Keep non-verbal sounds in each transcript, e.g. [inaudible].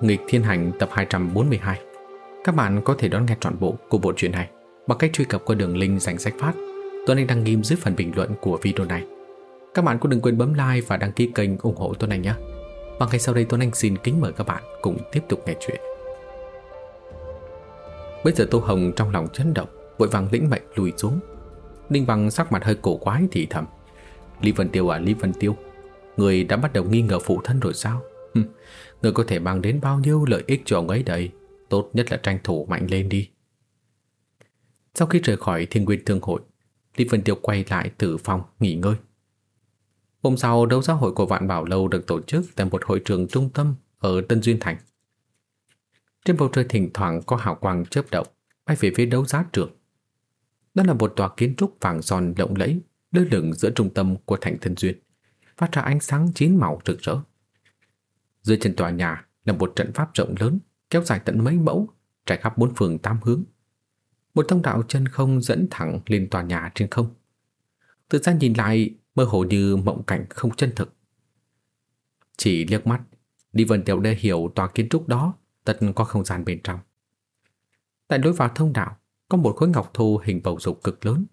Nghịch Thiên Hành tập 242 Các bạn có thể đón nghe trọn bộ của bộ truyện này bằng cách truy cập qua đường link dành sách phát Tuấn Anh đăng ghim dưới phần bình luận của video này. Các bạn cũng đừng quên bấm like và đăng ký kênh ủng hộ Tuấn Anh nhé. Và ngay sau đây Tuấn Anh xin kính mời các bạn cùng tiếp tục nghe chuyện. Bây giờ Tô Hồng trong lòng chấn động, vội vàng lĩnh mệnh lùi xuống. Ninh Bằng sắc mặt hơi cổ quái thì thầm. Lý Vân Tiêu à Lý Vân Tiêu, người đã bắt đầu nghi ngờ phụ thân rồi sao? [laughs] người có thể mang đến bao nhiêu lợi ích cho ông ấy đây? Tốt nhất là tranh thủ mạnh lên đi. Sau khi rời khỏi Thiên Nguyên Thương Hội, Lý Vân Tiêu quay lại tử phòng nghỉ ngơi. Hôm sau, đấu giá hội của Vạn Bảo Lâu được tổ chức tại một hội trường trung tâm ở Tân Duyên Thành. Trên bầu trời thỉnh thoảng có hào quang chớp động bay về phía đấu giá trường. Đó là một tòa kiến trúc vàng son lộng lẫy lơ lửng giữa trung tâm của thành Tân Duyên, phát ra ánh sáng chín màu rực rỡ. Dưới chân tòa nhà là một trận pháp rộng lớn kéo dài tận mấy mẫu, trải khắp bốn phường tám hướng. Một thông đạo chân không dẫn thẳng lên tòa nhà trên không. Từ xa nhìn lại mơ hồ như mộng cảnh không chân thực. Chỉ liếc mắt, Đi Vân Tiểu Đê hiểu tòa kiến trúc đó tất có không gian bên trong. Tại lối vào thông đạo có một khối ngọc thu hình bầu dục cực lớn,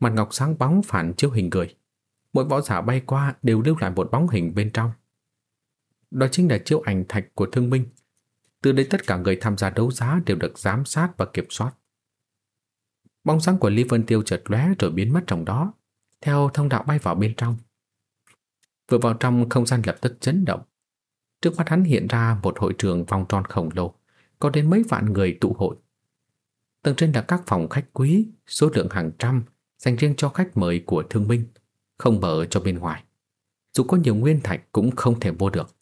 mặt ngọc sáng bóng phản chiếu hình người. Mỗi võ giả bay qua đều lưu lại một bóng hình bên trong. Đó chính là chiếu ảnh thạch của thương minh. Từ đây tất cả người tham gia đấu giá đều được giám sát và kiểm soát. Bóng sáng của Lý Vân Tiêu chợt lóe rồi biến mất trong đó, theo thông đạo bay vào bên trong. Vừa vào trong không gian lập tức chấn động. Trước mắt hắn hiện ra một hội trường vòng tròn khổng lồ, có đến mấy vạn người tụ hội. Tầng trên là các phòng khách quý, số lượng hàng trăm, dành riêng cho khách mời của thương minh, không mở cho bên ngoài. Dù có nhiều nguyên thạch cũng không thể mua được.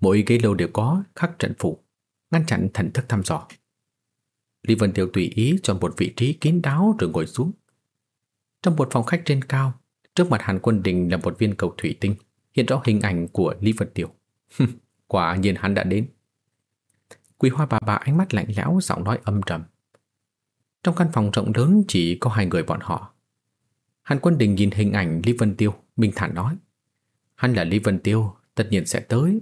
Mỗi ghế lâu đều có khắc trận phủ, ngăn chặn thần thức thăm dò. Lý Vân Tiêu tùy ý chọn một vị trí kín đáo rồi ngồi xuống. Trong một phòng khách trên cao, trước mặt Hàn Quân Đình là một viên cầu thủy tinh, hiện rõ hình ảnh của Lý Vân Tiêu. Quả nhiên hắn đã đến. Quý hoa bà bà ánh mắt lạnh lẽo, giọng nói âm trầm. Trong căn phòng rộng lớn chỉ có hai người bọn họ. Hàn Quân Đình nhìn hình ảnh Lý Vân Tiêu, bình thản nói. Hắn là Lý Vân Tiêu, tất nhiên sẽ tới.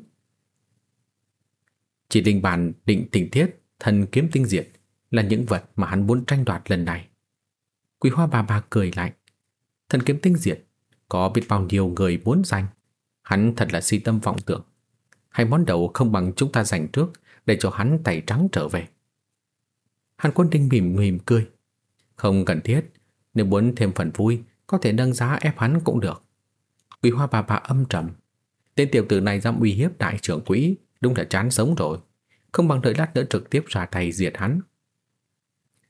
Chỉ đình bản định tình tiết, thần kiếm tinh diệt là những vật mà hắn muốn tranh đoạt lần này. Quý hoa bà bà cười lạnh. Thần kiếm tinh diệt, có biết bao nhiêu người muốn giành. Hắn thật là si tâm vọng tưởng. hay món đầu không bằng chúng ta giành trước để cho hắn tay trắng trở về. Hàn quân đinh mỉm mỉm cười. Không cần thiết, nếu muốn thêm phần vui, có thể nâng giá ép hắn cũng được. Quý hoa bà bà âm trầm. Tên tiểu tử này dám uy hiếp đại trưởng quỹ, đúng là chán sống rồi. Không bằng đợi lát nữa trực tiếp ra tay diệt hắn.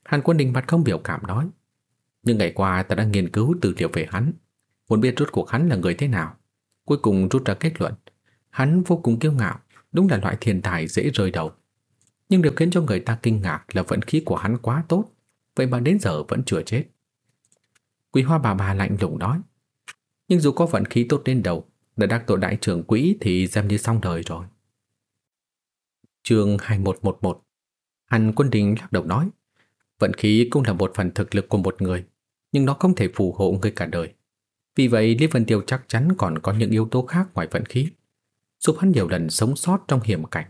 Hàn quân đình mặt không biểu cảm nói. Nhưng ngày qua ta đã nghiên cứu tư liệu về hắn, muốn biết rốt cuộc hắn là người thế nào. Cuối cùng rút ra kết luận, hắn vô cùng kiêu ngạo, đúng là loại thiên tài dễ rơi đầu. Nhưng điều khiến cho người ta kinh ngạc là vận khí của hắn quá tốt, vậy mà đến giờ vẫn chưa chết. Quý hoa bà bà lạnh lùng nói, nhưng dù có vận khí tốt đến đầu, đã đắc tội đại trưởng quỹ thì xem như xong đời rồi. Chương 2111 Hàn Quân Đình lắc đầu nói, vận khí cũng là một phần thực lực của một người, nhưng nó không thể phù hộ người cả đời. Vì vậy Lý Vân Tiêu chắc chắn còn có những yếu tố khác ngoài vận khí, giúp hắn nhiều lần sống sót trong hiểm cảnh.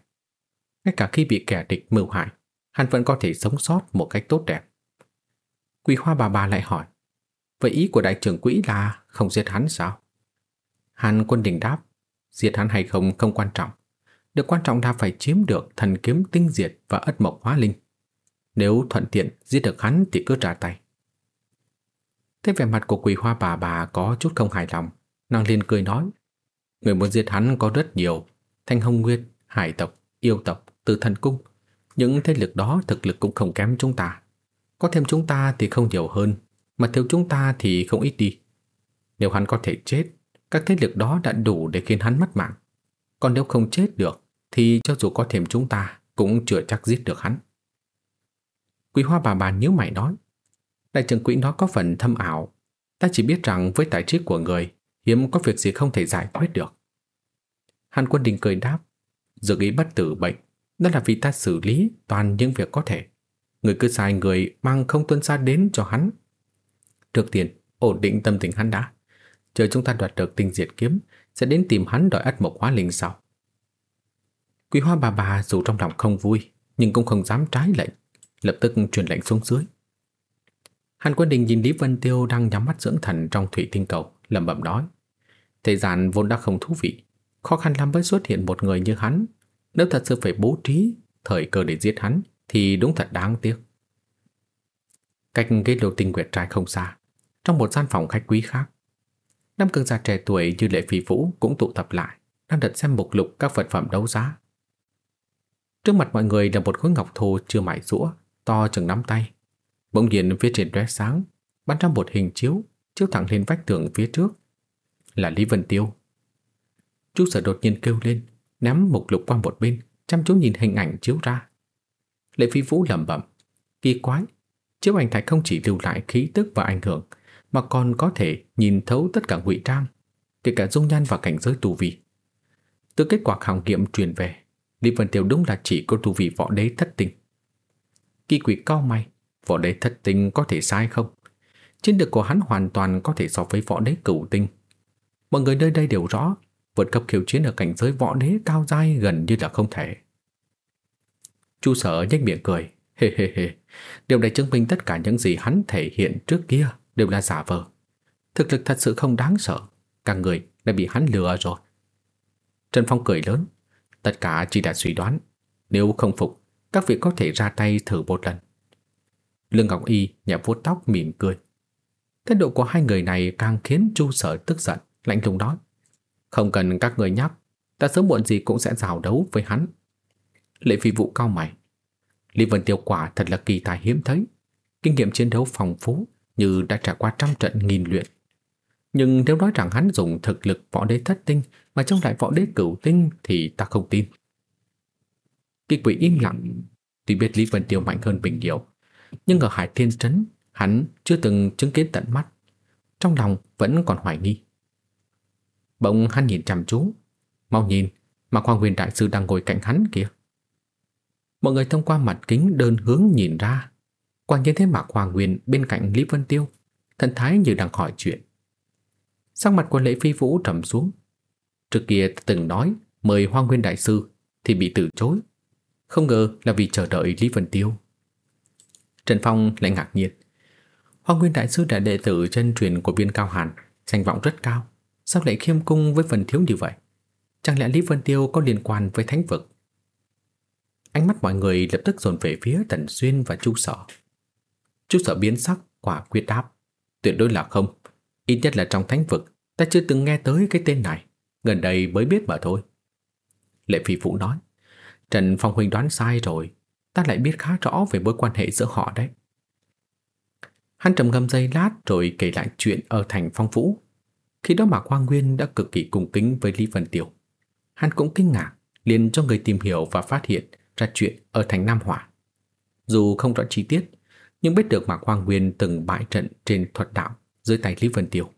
Ngay cả khi bị kẻ địch mưu hại, hắn vẫn có thể sống sót một cách tốt đẹp. Quỳ Hoa bà bà lại hỏi, vậy ý của đại trưởng quỹ là không giết hắn sao? Hàn Quân Đình đáp, giết hắn hay không không quan trọng. Điều quan trọng là phải chiếm được thần kiếm tinh diệt và ất mộc hóa linh. Nếu thuận tiện giết được hắn thì cứ trả tay. Thế vẻ mặt của quỳ hoa bà bà có chút không hài lòng. Nàng liền cười nói. Người muốn giết hắn có rất nhiều. Thanh hồng nguyệt, hải tộc, yêu tộc, từ thần cung. Những thế lực đó thực lực cũng không kém chúng ta. Có thêm chúng ta thì không nhiều hơn, mà thiếu chúng ta thì không ít đi. Nếu hắn có thể chết, các thế lực đó đã đủ để khiến hắn mất mạng. Còn nếu không chết được, thì cho dù có thêm chúng ta cũng chưa chắc giết được hắn. Quý hoa bà bà nhíu mày nói, đại trưởng quỹ nó có phần thâm ảo, ta chỉ biết rằng với tài trí của người, hiếm có việc gì không thể giải quyết được. Hàn quân đình cười đáp, dự ý bất tử bệnh, đó là vì ta xử lý toàn những việc có thể. Người cứ sai người mang không tuân xa đến cho hắn. Trước tiên, ổn định tâm tình hắn đã. Chờ chúng ta đoạt được tinh diệt kiếm, sẽ đến tìm hắn đòi ắt mộc hóa linh sau. Quý hoa bà bà dù trong lòng không vui, nhưng cũng không dám trái lệnh, lập tức truyền lệnh xuống dưới. Hàn Quân Đình nhìn Lý Vân Tiêu đang nhắm mắt dưỡng thần trong thủy tinh cầu, lẩm bẩm nói. Thế gian vốn đã không thú vị, khó khăn lắm mới xuất hiện một người như hắn. Nếu thật sự phải bố trí thời cơ để giết hắn, thì đúng thật đáng tiếc. Cách ghế lô tinh quyệt trai không xa, trong một gian phòng khách quý khác. Năm cường giả trẻ tuổi như Lệ Phi Vũ cũng tụ tập lại, đang đặt xem mục lục các vật phẩm đấu giá. Trước mặt mọi người là một khối ngọc thô chưa mài rũa, to chừng nắm tay. Bỗng nhiên phía trên lóe sáng, bắn ra một hình chiếu, chiếu thẳng lên vách tường phía trước. Là Lý Vân Tiêu. Chú sở đột nhiên kêu lên, ném mục lục qua một bên, chăm chú nhìn hình ảnh chiếu ra. Lệ Phi Vũ lẩm bẩm, kỳ quái, chiếu ảnh thạch không chỉ lưu lại khí tức và ảnh hưởng, mà còn có thể nhìn thấu tất cả ngụy trang, kể cả dung nhan và cảnh giới tu vi. Từ kết quả khảo nghiệm truyền về, Lý Vân tiểu đúng là chỉ có tu vị võ đế thất tinh. Kỳ quỷ cao mày, võ đế thất tinh có thể sai không? Chiến lược của hắn hoàn toàn có thể so với võ đế cửu tinh. Mọi người nơi đây đều rõ, vượt cấp khiêu chiến ở cảnh giới võ đế cao dai gần như là không thể. Chu sở nhếch miệng cười, hê hê hê. Điều này chứng minh tất cả những gì hắn thể hiện trước kia đều là giả vờ. Thực lực thật sự không đáng sợ, cả người đã bị hắn lừa rồi. Trần Phong cười lớn, tất cả chỉ là suy đoán, nếu không phục, các vị có thể ra tay thử một lần. Lương Ngọc Y nhẹ vuốt tóc mỉm cười. Thái độ của hai người này càng khiến Chu Sở tức giận, lạnh lùng nói: "Không cần các người nhắc, ta sớm muộn gì cũng sẽ rào đấu với hắn." Lệ Phi vụ cao mày. Lý Vân Tiêu quả thật là kỳ tài hiếm thấy, kinh nghiệm chiến đấu phong phú như đã trải qua trăm trận nghìn luyện. Nhưng nếu nói rằng hắn dùng thực lực võ đế thất tinh mà trong lại võ đế cửu tinh thì ta không tin. Kỳ quỷ im lặng, tuy biết Lý Vân Tiêu mạnh hơn bình nhiều, nhưng ở Hải Thiên Trấn hắn chưa từng chứng kiến tận mắt. Trong lòng vẫn còn hoài nghi. Bỗng hắn nhìn chăm chú, mau nhìn, mà Hoàng Huyền Đại Sư đang ngồi cạnh hắn kìa. Mọi người thông qua mặt kính đơn hướng nhìn ra, quan nhìn thấy Mạc Hoàng huyền bên cạnh Lý Vân Tiêu, thần thái như đang hỏi chuyện. Sắc mặt của Lễ Phi Vũ trầm xuống. Trước kia từng nói mời hoang Nguyên Đại Sư thì bị từ chối. Không ngờ là vì chờ đợi Lý Vân Tiêu. Trần Phong lại ngạc nhiên. hoang Nguyên Đại Sư là đệ tử chân truyền của viên cao hàn, danh vọng rất cao. Sao lại khiêm cung với phần thiếu như vậy? Chẳng lẽ Lý Vân Tiêu có liên quan với thánh vực? Ánh mắt mọi người lập tức dồn về phía Tần Xuyên và Chu Sở. Chu Sở biến sắc, quả quyết đáp. Tuyệt đối là không. Ít nhất là trong thánh vực, ta chưa từng nghe tới cái tên này. Gần đây mới biết mà thôi. Lệ Phi Phụ nói. Trần Phong Huynh đoán sai rồi. Ta lại biết khá rõ về mối quan hệ giữa họ đấy. Hắn trầm ngâm giây lát rồi kể lại chuyện ở thành Phong Vũ. Khi đó mà Quang Nguyên đã cực kỳ cung kính với Lý Vân Tiểu. Hắn cũng kinh ngạc, liền cho người tìm hiểu và phát hiện ra chuyện ở thành Nam Hỏa. Dù không rõ chi tiết, nhưng biết được Mạc Hoàng Nguyên từng bại trận trên thuật đạo dưới tay Lý Vân Tiêu.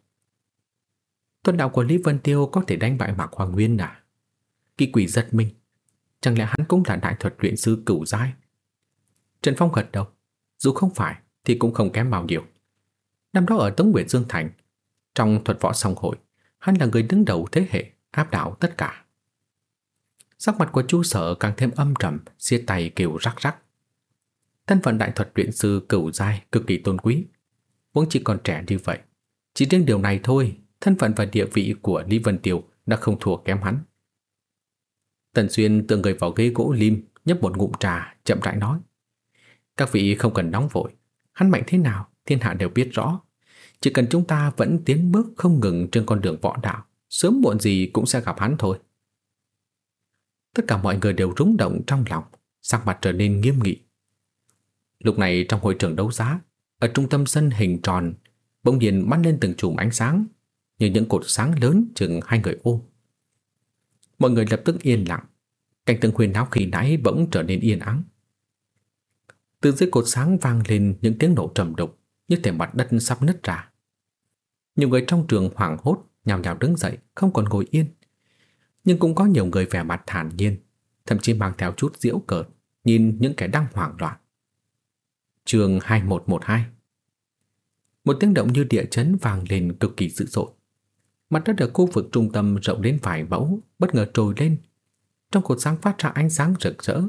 Tuần đạo của Lý Vân Tiêu có thể đánh bại Mạc Hoàng Nguyên à? Kỳ quỷ giật mình. Chẳng lẽ hắn cũng là đại thuật luyện sư cửu giai? Trần Phong gật đầu. Dù không phải thì cũng không kém bao nhiêu. Năm đó ở Tống nguyễn Dương Thành, trong thuật võ song hội, hắn là người đứng đầu thế hệ áp đảo tất cả. Sắc mặt của chu sở càng thêm âm trầm, xiết tay kêu rắc rắc. Thân phận đại thuật luyện sư cửu giai cực kỳ tôn quý. Vốn chỉ còn trẻ như vậy. Chỉ riêng điều này thôi, thân phận và địa vị của Lý Vân Tiểu đã không thua kém hắn. Tần Xuyên tựa người vào ghế gỗ lim, nhấp một ngụm trà, chậm rãi nói. Các vị không cần nóng vội, hắn mạnh thế nào, thiên hạ đều biết rõ. Chỉ cần chúng ta vẫn tiến bước không ngừng trên con đường võ đạo, sớm muộn gì cũng sẽ gặp hắn thôi. Tất cả mọi người đều rúng động trong lòng, sắc mặt trở nên nghiêm nghị. Lúc này trong hội trường đấu giá, ở trung tâm sân hình tròn, bỗng nhiên bắn lên từng chùm ánh sáng, như những cột sáng lớn chừng hai người ôm. Mọi người lập tức yên lặng, cảnh tượng huyền náo khi nãy bỗng trở nên yên ắng. Từ dưới cột sáng vang lên những tiếng nổ trầm đục, như thể mặt đất sắp nứt ra. Nhiều người trong trường hoảng hốt, nhào nhào đứng dậy, không còn ngồi yên nhưng cũng có nhiều người vẻ mặt thản nhiên, thậm chí mang theo chút diễu cợt, nhìn những kẻ đang hoảng loạn. Trường 2112 Một tiếng động như địa chấn vang lên cực kỳ dữ dội. Mặt đất ở khu vực trung tâm rộng đến vài mẫu, bất ngờ trồi lên. Trong cột sáng phát ra ánh sáng rực rỡ.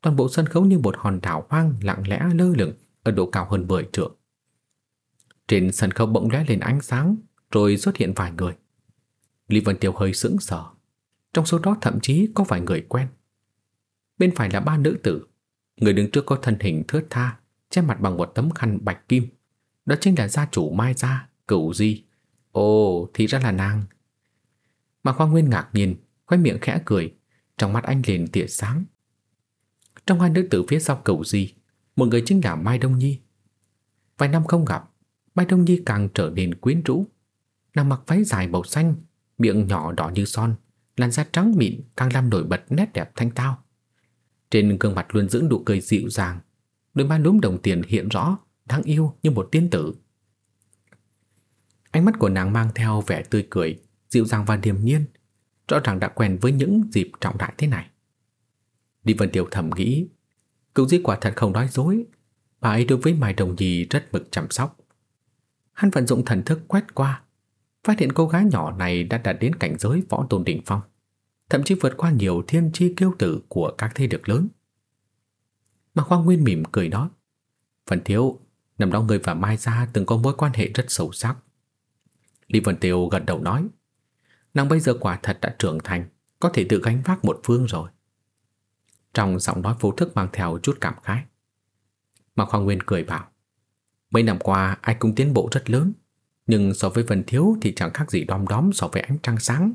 Toàn bộ sân khấu như một hòn đảo hoang lặng lẽ lơ lửng Ở độ cao hơn 10 trượng. Trên sân khấu bỗng lóe lên ánh sáng Rồi xuất hiện vài người. Lý Vân Tiêu hơi sững sờ. Trong số đó thậm chí có vài người quen. Bên phải là ba nữ tử. Người đứng trước có thân hình thướt tha. Che mặt bằng một tấm khăn bạch kim. Đó chính là gia chủ Mai Gia, Cửu Di. Ồ, thì ra là nàng. Mà Khoa Nguyên ngạc nhiên khoe miệng khẽ cười, Trong mắt anh liền tia sáng. Trong hai nữ tử phía sau Cửu Di, Một người chính là Mai Đông Nhi. Vài năm không gặp, Mai Đông Nhi càng trở nên quyến rũ. Nàng mặc váy dài màu xanh, Miệng nhỏ đỏ như son, Làn da trắng mịn, càng làm nổi bật nét đẹp thanh tao. Trên gương mặt luôn giữ nụ cười dịu dàng Đôi má núm đồng tiền hiện rõ Đáng yêu như một tiên tử Ánh mắt của nàng mang theo vẻ tươi cười, dịu dàng và điềm nhiên, rõ ràng đã quen với những dịp trọng đại thế này. Đi Vân Tiểu thầm nghĩ, cựu di quả thật không nói dối, bà ấy đối với Mai Đồng Nhi rất mực chăm sóc. Hắn vận dụng thần thức quét qua, phát hiện cô gái nhỏ này đã đạt đến cảnh giới võ tôn đỉnh phong, thậm chí vượt qua nhiều thiên chi kiêu tử của các thế lực lớn. Mà Khoa Nguyên mỉm cười nói, Phần thiếu, năm đó người và Mai Gia từng có mối quan hệ rất sâu sắc. Lý Vân Tiêu gật đầu nói Nàng bây giờ quả thật đã trưởng thành Có thể tự gánh vác một phương rồi. Trong giọng nói vô thức mang theo chút cảm khái. Mà Khoa Nguyên cười bảo Mấy năm qua ai cũng tiến bộ rất lớn Nhưng so với Vân Thiếu thì chẳng khác gì đom đóm so với ánh trăng sáng.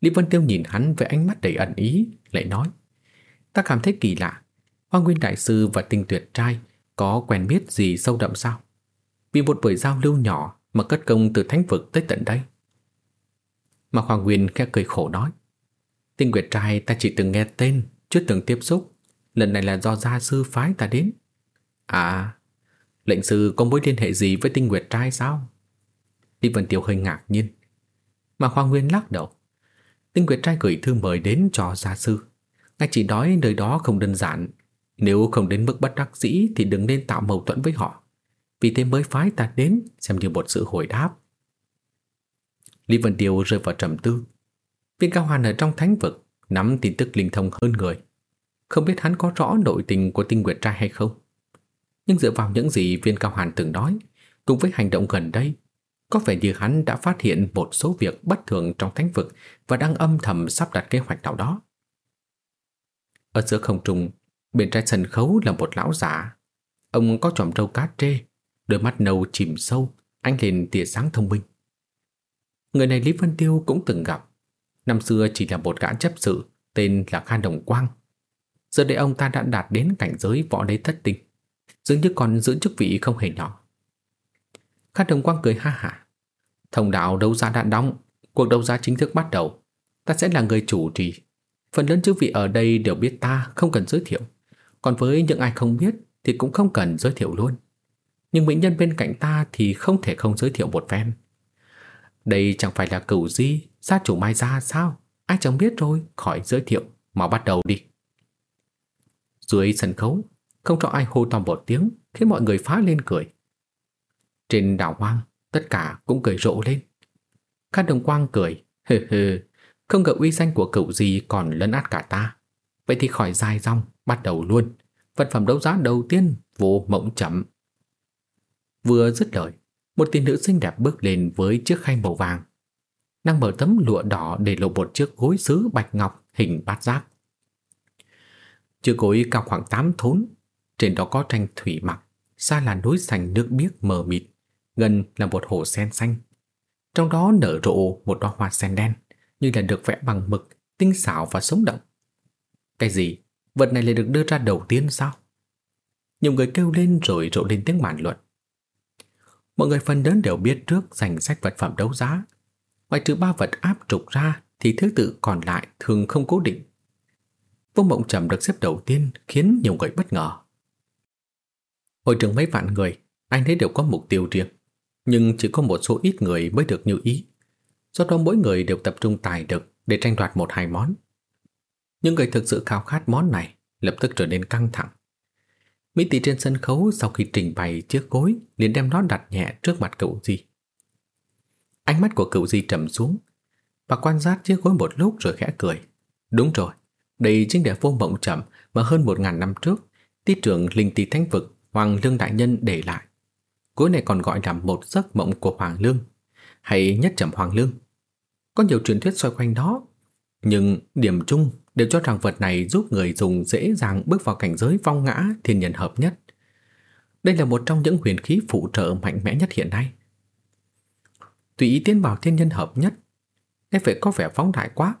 Lý Vân Tiêu nhìn hắn với ánh mắt đầy ẩn ý Lại nói Ta cảm thấy kỳ lạ. Hoa Nguyên Đại Sư và tinh tuyệt trai Có quen biết gì sâu đậm sao? Vì một buổi giao lưu nhỏ mà cất công từ thánh vực tới tận đây. Mà Hoàng Nguyên khẽ cười khổ nói, Tinh Nguyệt Trai, ta chỉ từng nghe tên, Chưa từng tiếp xúc. Lần này là do gia sư phái ta đến. À Lệnh sư có mối liên hệ gì với Tinh Nguyệt Trai sao? Lý Vân tiểu hơi ngạc nhiên. Mà Hoàng Nguyên lắc đầu. Tinh Nguyệt Trai gửi thư mời đến cho gia sư ngay chỉ nói nơi đó không đơn giản Nếu không đến mức bất đắc dĩ Thì đừng nên tạo mâu thuẫn với họ vì thế mới phái ta đến xem như một sự hồi đáp. Lý Vân Điều rơi vào trầm tư. Viên Cao Hoàn ở trong thánh vực nắm tin tức linh thông hơn người. Không biết hắn có rõ nội tình của tinh nguyệt trai hay không. Nhưng dựa vào những gì viên Cao Hoàn từng nói, cùng với hành động gần đây, có vẻ như hắn đã phát hiện một số việc bất thường trong thánh vực và đang âm thầm sắp đặt kế hoạch nào đó. Ở giữa không trung, bên trái sân khấu là một lão giả. Ông có chòm râu cá trê, Đôi mắt nâu chìm sâu Anh lên tia sáng thông minh. Người này Lý Vân Tiêu cũng từng gặp. Năm xưa chỉ là một gã chấp sự Tên là Khan Đồng Quang. Giờ đây ông ta đã đạt đến cảnh giới võ đế thất tinh Dường như còn giữ chức vị không hề nhỏ. Khan Đồng Quang cười ha hả. Thông đạo đấu giá đã đóng Cuộc đấu giá chính thức bắt đầu. Ta sẽ là người chủ trì. Phần lớn chư vị ở đây đều biết ta Không cần giới thiệu Còn với những ai không biết Thì cũng không cần giới thiệu luôn nhưng mỹ nhân bên cạnh ta thì không thể không giới thiệu một phen. Đây chẳng phải là cửu di, gia chủ Mai Gia sao? Ai chẳng biết rồi, khỏi giới thiệu, mà bắt đầu đi. Dưới sân khấu, không cho ai hô to một tiếng, khiến mọi người phá lên cười. Trên đảo hoang, tất cả cũng cười rộ lên. Khát đồng quang cười, hừ hừ, không ngờ uy danh của cậu gì còn lấn át cả ta. Vậy thì khỏi dài dòng, bắt đầu luôn. Vật phẩm đấu giá đầu tiên, vô mộng chậm, Vừa dứt lời, một tiên nữ xinh đẹp bước lên với chiếc khay màu vàng. Nàng mở tấm lụa đỏ để lộ một chiếc gối sứ bạch ngọc hình bát giác. Chiếc gối cao khoảng 8 thốn, trên đó có tranh thủy mặc, xa là núi sành nước biếc mờ mịt, gần là một hồ sen xanh. Trong đó nở rộ một đóa hoa sen đen, như là được vẽ bằng mực, tinh xảo và sống động. Cái gì? Vật này lại được đưa ra đầu tiên sao? Nhiều người kêu lên rồi rộ lên tiếng bàn luận. Mọi người phần lớn đều biết trước danh sách vật phẩm đấu giá. Ngoài trừ ba vật áp trục ra thì thứ tự còn lại thường không cố định. Vương Mộng Trầm được xếp đầu tiên khiến nhiều người bất ngờ. Hội trường mấy vạn người, anh thấy đều có mục tiêu riêng. Nhưng chỉ có một số ít người mới được như ý. Do đó mỗi người đều tập trung tài lực để tranh đoạt một hai món. Những người thực sự khao khát món này lập tức trở nên căng thẳng. Mỹ tỷ trên sân khấu sau khi trình bày chiếc gối liền đem nó đặt nhẹ trước mặt cậu Di. Ánh mắt của cậu Di trầm xuống và quan sát chiếc gối một lúc rồi khẽ cười. Đúng rồi, đây chính là vô mộng chậm mà hơn một ngàn năm trước, tiết trưởng linh tỷ thánh vực Hoàng Lương Đại Nhân để lại. gối này còn gọi là một giấc mộng của Hoàng Lương, hay nhất trầm Hoàng Lương. Có nhiều truyền thuyết xoay quanh đó, nhưng điểm chung đều cho rằng vật này giúp người dùng dễ dàng bước vào cảnh giới phong ngã thiên nhân hợp nhất. Đây là một trong những huyền khí phụ trợ mạnh mẽ nhất hiện nay. Tùy ý tiến vào thiên nhân hợp nhất, nghe phải có vẻ phóng đại quá.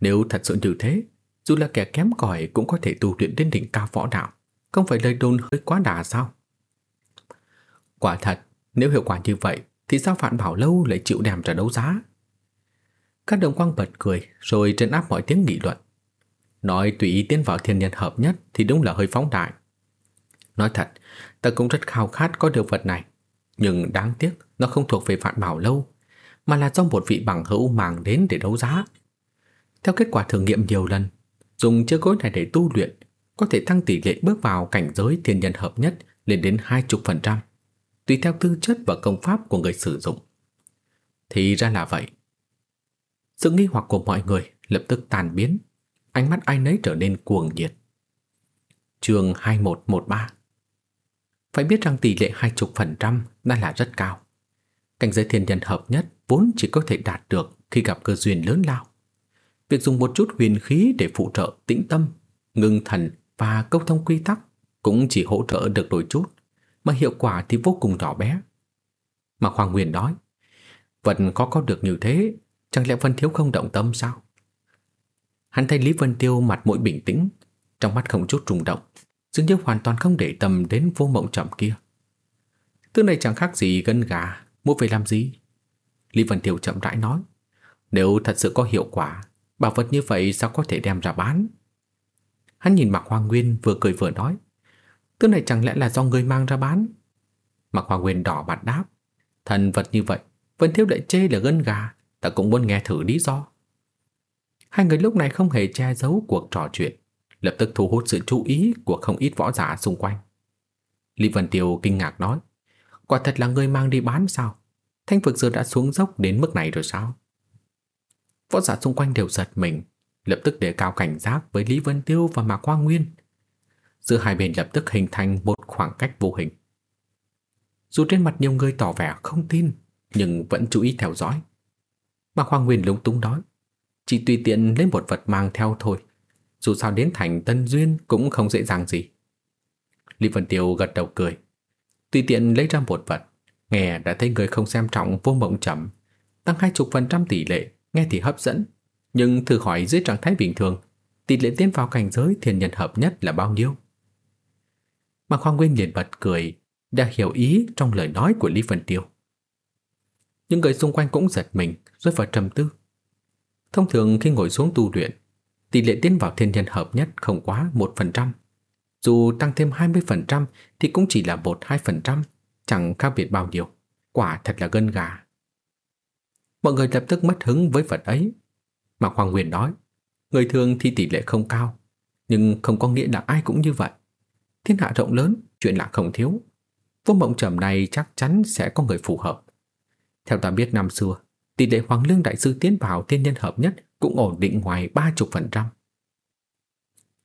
Nếu thật sự như thế, dù là kẻ kém cỏi cũng có thể tu luyện đến đỉnh cao võ đạo, không phải lời đồn hơi quá đà sao? Quả thật, nếu hiệu quả như vậy thì sao Phạn Bảo Lâu lại chịu đem ra đấu giá? Các đồng quang bật cười rồi trấn áp mọi tiếng nghị luận. Nói tùy ý tiến vào thiên nhân hợp nhất thì đúng là hơi phóng đại. Nói thật, ta cũng rất khao khát có được vật này. Nhưng đáng tiếc nó không thuộc về Phạn Bảo Lâu, mà là do một vị bằng hữu mang đến để đấu giá. Theo kết quả thử nghiệm nhiều lần, dùng chiếc gối này để tu luyện có thể tăng tỷ lệ bước vào cảnh giới thiên nhân hợp nhất lên đến 20%, tùy theo tư chất và công pháp của người sử dụng. Thì ra là vậy. Sự nghi hoặc của mọi người lập tức tàn biến, ánh mắt ai nấy trở nên cuồng nhiệt. Trường 2113 Phải biết rằng tỷ lệ 20% đã là rất cao. Cảnh giới thiên nhân hợp nhất vốn chỉ có thể đạt được khi gặp cơ duyên lớn lao. Việc dùng một chút huyền khí để phụ trợ tĩnh tâm, ngưng thần và câu thông quy tắc cũng chỉ hỗ trợ được đôi chút, mà hiệu quả thì vô cùng nhỏ bé. Mà Hoàng Nguyên nói, vật có có được như thế, chẳng lẽ Vân Thiếu không động tâm sao? Hắn thấy Lý Vân Tiêu mặt mũi bình tĩnh, trong mắt không chút rung động, dường như hoàn toàn không để tâm đến vô mộng chậm kia. Thứ này chẳng khác gì gân gà, mua về làm gì? Lý Vân Tiêu chậm rãi nói, nếu thật sự có hiệu quả, bảo vật như vậy sao có thể đem ra bán? Hắn nhìn Mạc Hoàng Nguyên vừa cười vừa nói, thứ này chẳng lẽ là do người mang ra bán? Mạc Hoàng Nguyên đỏ mặt đáp, thần vật như vậy, Vân Thiếu lại chê là gân gà, ta cũng muốn nghe thử lý do. Hai người lúc này không hề che giấu cuộc trò chuyện, lập tức thu hút sự chú ý của không ít võ giả xung quanh. Lý Vân Tiêu kinh ngạc nói, quả thật là người mang đi bán sao? Thanh vực giờ đã xuống dốc đến mức này rồi sao? Võ giả xung quanh đều giật mình, lập tức đề cao cảnh giác với Lý Vân Tiêu và Mạc Quang Nguyên. Giữa hai bên lập tức hình thành một khoảng cách vô hình. Dù trên mặt nhiều người tỏ vẻ không tin, nhưng vẫn chú ý theo dõi. Mạc Hoàng Nguyên lúng túng nói, chỉ tùy tiện lấy một vật mang theo thôi. Dù sao đến thành Tân Duyên cũng không dễ dàng gì. Lý Vân Tiêu gật đầu cười. Tùy tiện lấy ra một vật, nghe đã thấy người không xem trọng vô mộng chậm, tăng hai chục phần trăm tỷ lệ, nghe thì hấp dẫn. Nhưng thử hỏi dưới trạng thái bình thường, tỷ lệ tiến vào cảnh giới thiên nhân hợp nhất là bao nhiêu? Mà Hoàng Nguyên liền bật cười, đã hiểu ý trong lời nói của Lý Vân Tiêu. Những người xung quanh cũng giật mình, rơi vào trầm tư. Thông thường khi ngồi xuống tu luyện, tỷ lệ tiến vào thiên nhân hợp nhất không quá 1%. Dù tăng thêm 20% thì cũng chỉ là 1-2%, chẳng khác biệt bao nhiêu. Quả thật là gân gà. Mọi người lập tức mất hứng với vật ấy. Mạc Hoàng Nguyên nói, người thường thì tỷ lệ không cao, nhưng không có nghĩa là ai cũng như vậy. Thiên hạ rộng lớn, chuyện lạ không thiếu. Vô mộng trầm này chắc chắn sẽ có người phù hợp. Theo ta biết năm xưa, tỷ lệ Hoàng Lương Đại Sư tiến vào thiên nhân hợp nhất cũng ổn định ngoài 30%.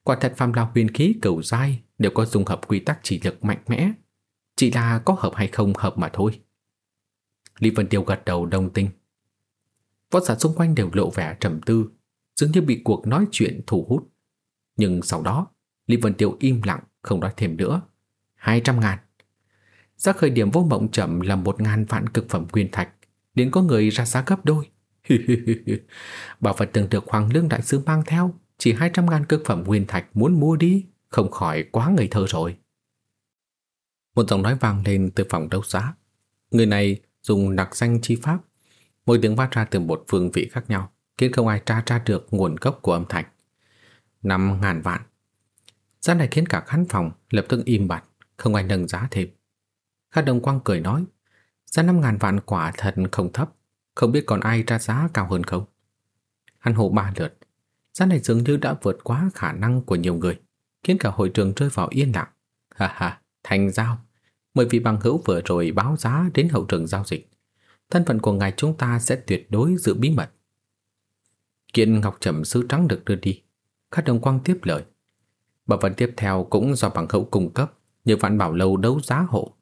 Quả thật phàm là huyền khí cầu dai đều có dung hợp quy tắc chỉ lực mạnh mẽ, chỉ là có hợp hay không hợp mà thôi. Lý Vân Tiêu gật đầu đồng tình. Võ giả xung quanh đều lộ vẻ trầm tư, dường như bị cuộc nói chuyện thu hút. Nhưng sau đó, Lý Vân Tiêu im lặng, không nói thêm nữa. 200 ngàn. Giá khởi điểm vô mộng chậm là một ngàn vạn cực phẩm nguyên thạch, đến có người ra giá gấp đôi. [laughs] Bảo vật từng được Hoàng Lương Đại Sư mang theo, chỉ 200 ngàn cực phẩm nguyên thạch muốn mua đi, không khỏi quá ngây thơ rồi. Một giọng nói vang lên từ phòng đấu giá. Người này dùng đặc danh chi pháp, mỗi tiếng phát ra từ một phương vị khác nhau, khiến không ai tra tra được nguồn gốc của âm thanh. Năm ngàn vạn. Giá này khiến cả khán phòng lập tức im bặt, không ai nâng giá thêm. Khát Đồng Quang cười nói, giá năm ngàn vạn quả thật không thấp, không biết còn ai ra giá cao hơn không. Hắn hộ ba lượt, giá này dường như đã vượt quá khả năng của nhiều người, khiến cả hội trường rơi vào yên lặng. Ha ha, thành giao. Mời vị bằng hữu vừa rồi báo giá đến hậu trường giao dịch. Thân phận của ngài chúng ta sẽ tuyệt đối giữ bí mật. Kiện ngọc trầm sứ trắng được đưa đi. Khát đồng quang tiếp lời. Bảo vật tiếp theo cũng do bằng hậu cung cấp, như vạn bảo lâu đấu giá hộ.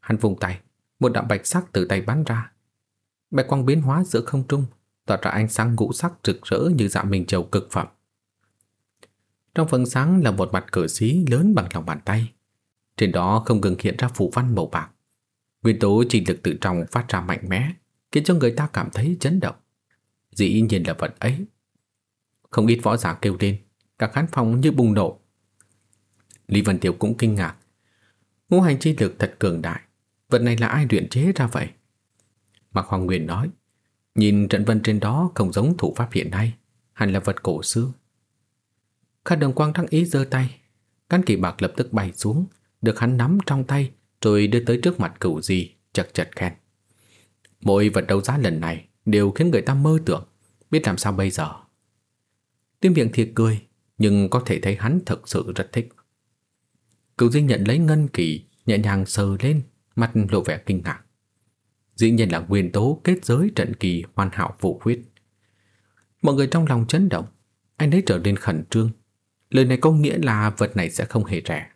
Hắn vùng tay, một đạo bạch sắc từ tay bắn ra. Bạch quang biến hóa giữa không trung, tỏa ra ánh sáng ngũ sắc rực rỡ như dạ mình châu cực phẩm. Trong phần sáng là một mặt cửa xí lớn bằng lòng bàn tay. Trên đó không ngừng hiện ra phù văn màu bạc. Nguyên tố chỉ lực tự trong phát ra mạnh mẽ, khiến cho người ta cảm thấy chấn động. Dĩ nhiên là vật ấy. Không ít võ giả kêu lên, cả khán phòng như bùng nổ. Lý Vân Tiểu cũng kinh ngạc. Ngũ hành chi lực thật cường đại, vật này là ai luyện chế ra vậy? Mạc Hoàng Nguyên nói, nhìn trận vân trên đó không giống thủ pháp hiện nay, hẳn là vật cổ xưa. Khát đồng quang thăng ý giơ tay, căn kỳ bạc lập tức bay xuống, được hắn nắm trong tay rồi đưa tới trước mặt cửu gì, chật chật khen. Mỗi vật đấu giá lần này đều khiến người ta mơ tưởng, biết làm sao bây giờ. Tuyên miệng thiệt cười, nhưng có thể thấy hắn thực sự rất thích. Cửu Di nhận lấy ngân kỳ, nhẹ nhàng sờ lên, mặt lộ vẻ kinh ngạc. Dĩ nhiên là nguyên tố kết giới trận kỳ hoàn hảo vụ huyết. Mọi người trong lòng chấn động, anh ấy trở nên khẩn trương. Lời này có nghĩa là vật này sẽ không hề rẻ.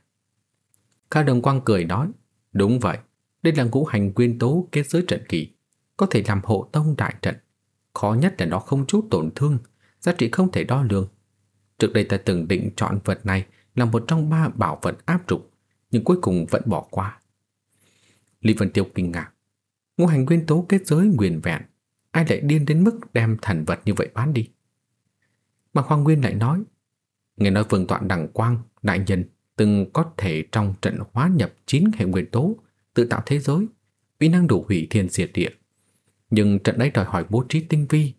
Ca Đồng Quang cười nói, đúng vậy, đây là ngũ hành nguyên tố kết giới trận kỳ, có thể làm hộ tông đại trận. Khó nhất là nó không chút tổn thương, giá trị không thể đo lường. Trước đây ta từng định chọn vật này là một trong ba bảo vật áp trục, nhưng cuối cùng vẫn bỏ qua. Lý Vân Tiêu kinh ngạc. Ngũ hành nguyên tố kết giới nguyên vẹn, ai lại điên đến mức đem thần vật như vậy bán đi? Mà Hoàng Nguyên lại nói, nghe nói vương tọa đẳng quang, đại nhân từng có thể trong trận hóa nhập chín hệ nguyên tố, tự tạo thế giới, uy năng đủ hủy thiên diệt địa. Nhưng trận đấy đòi hỏi bố trí tinh vi,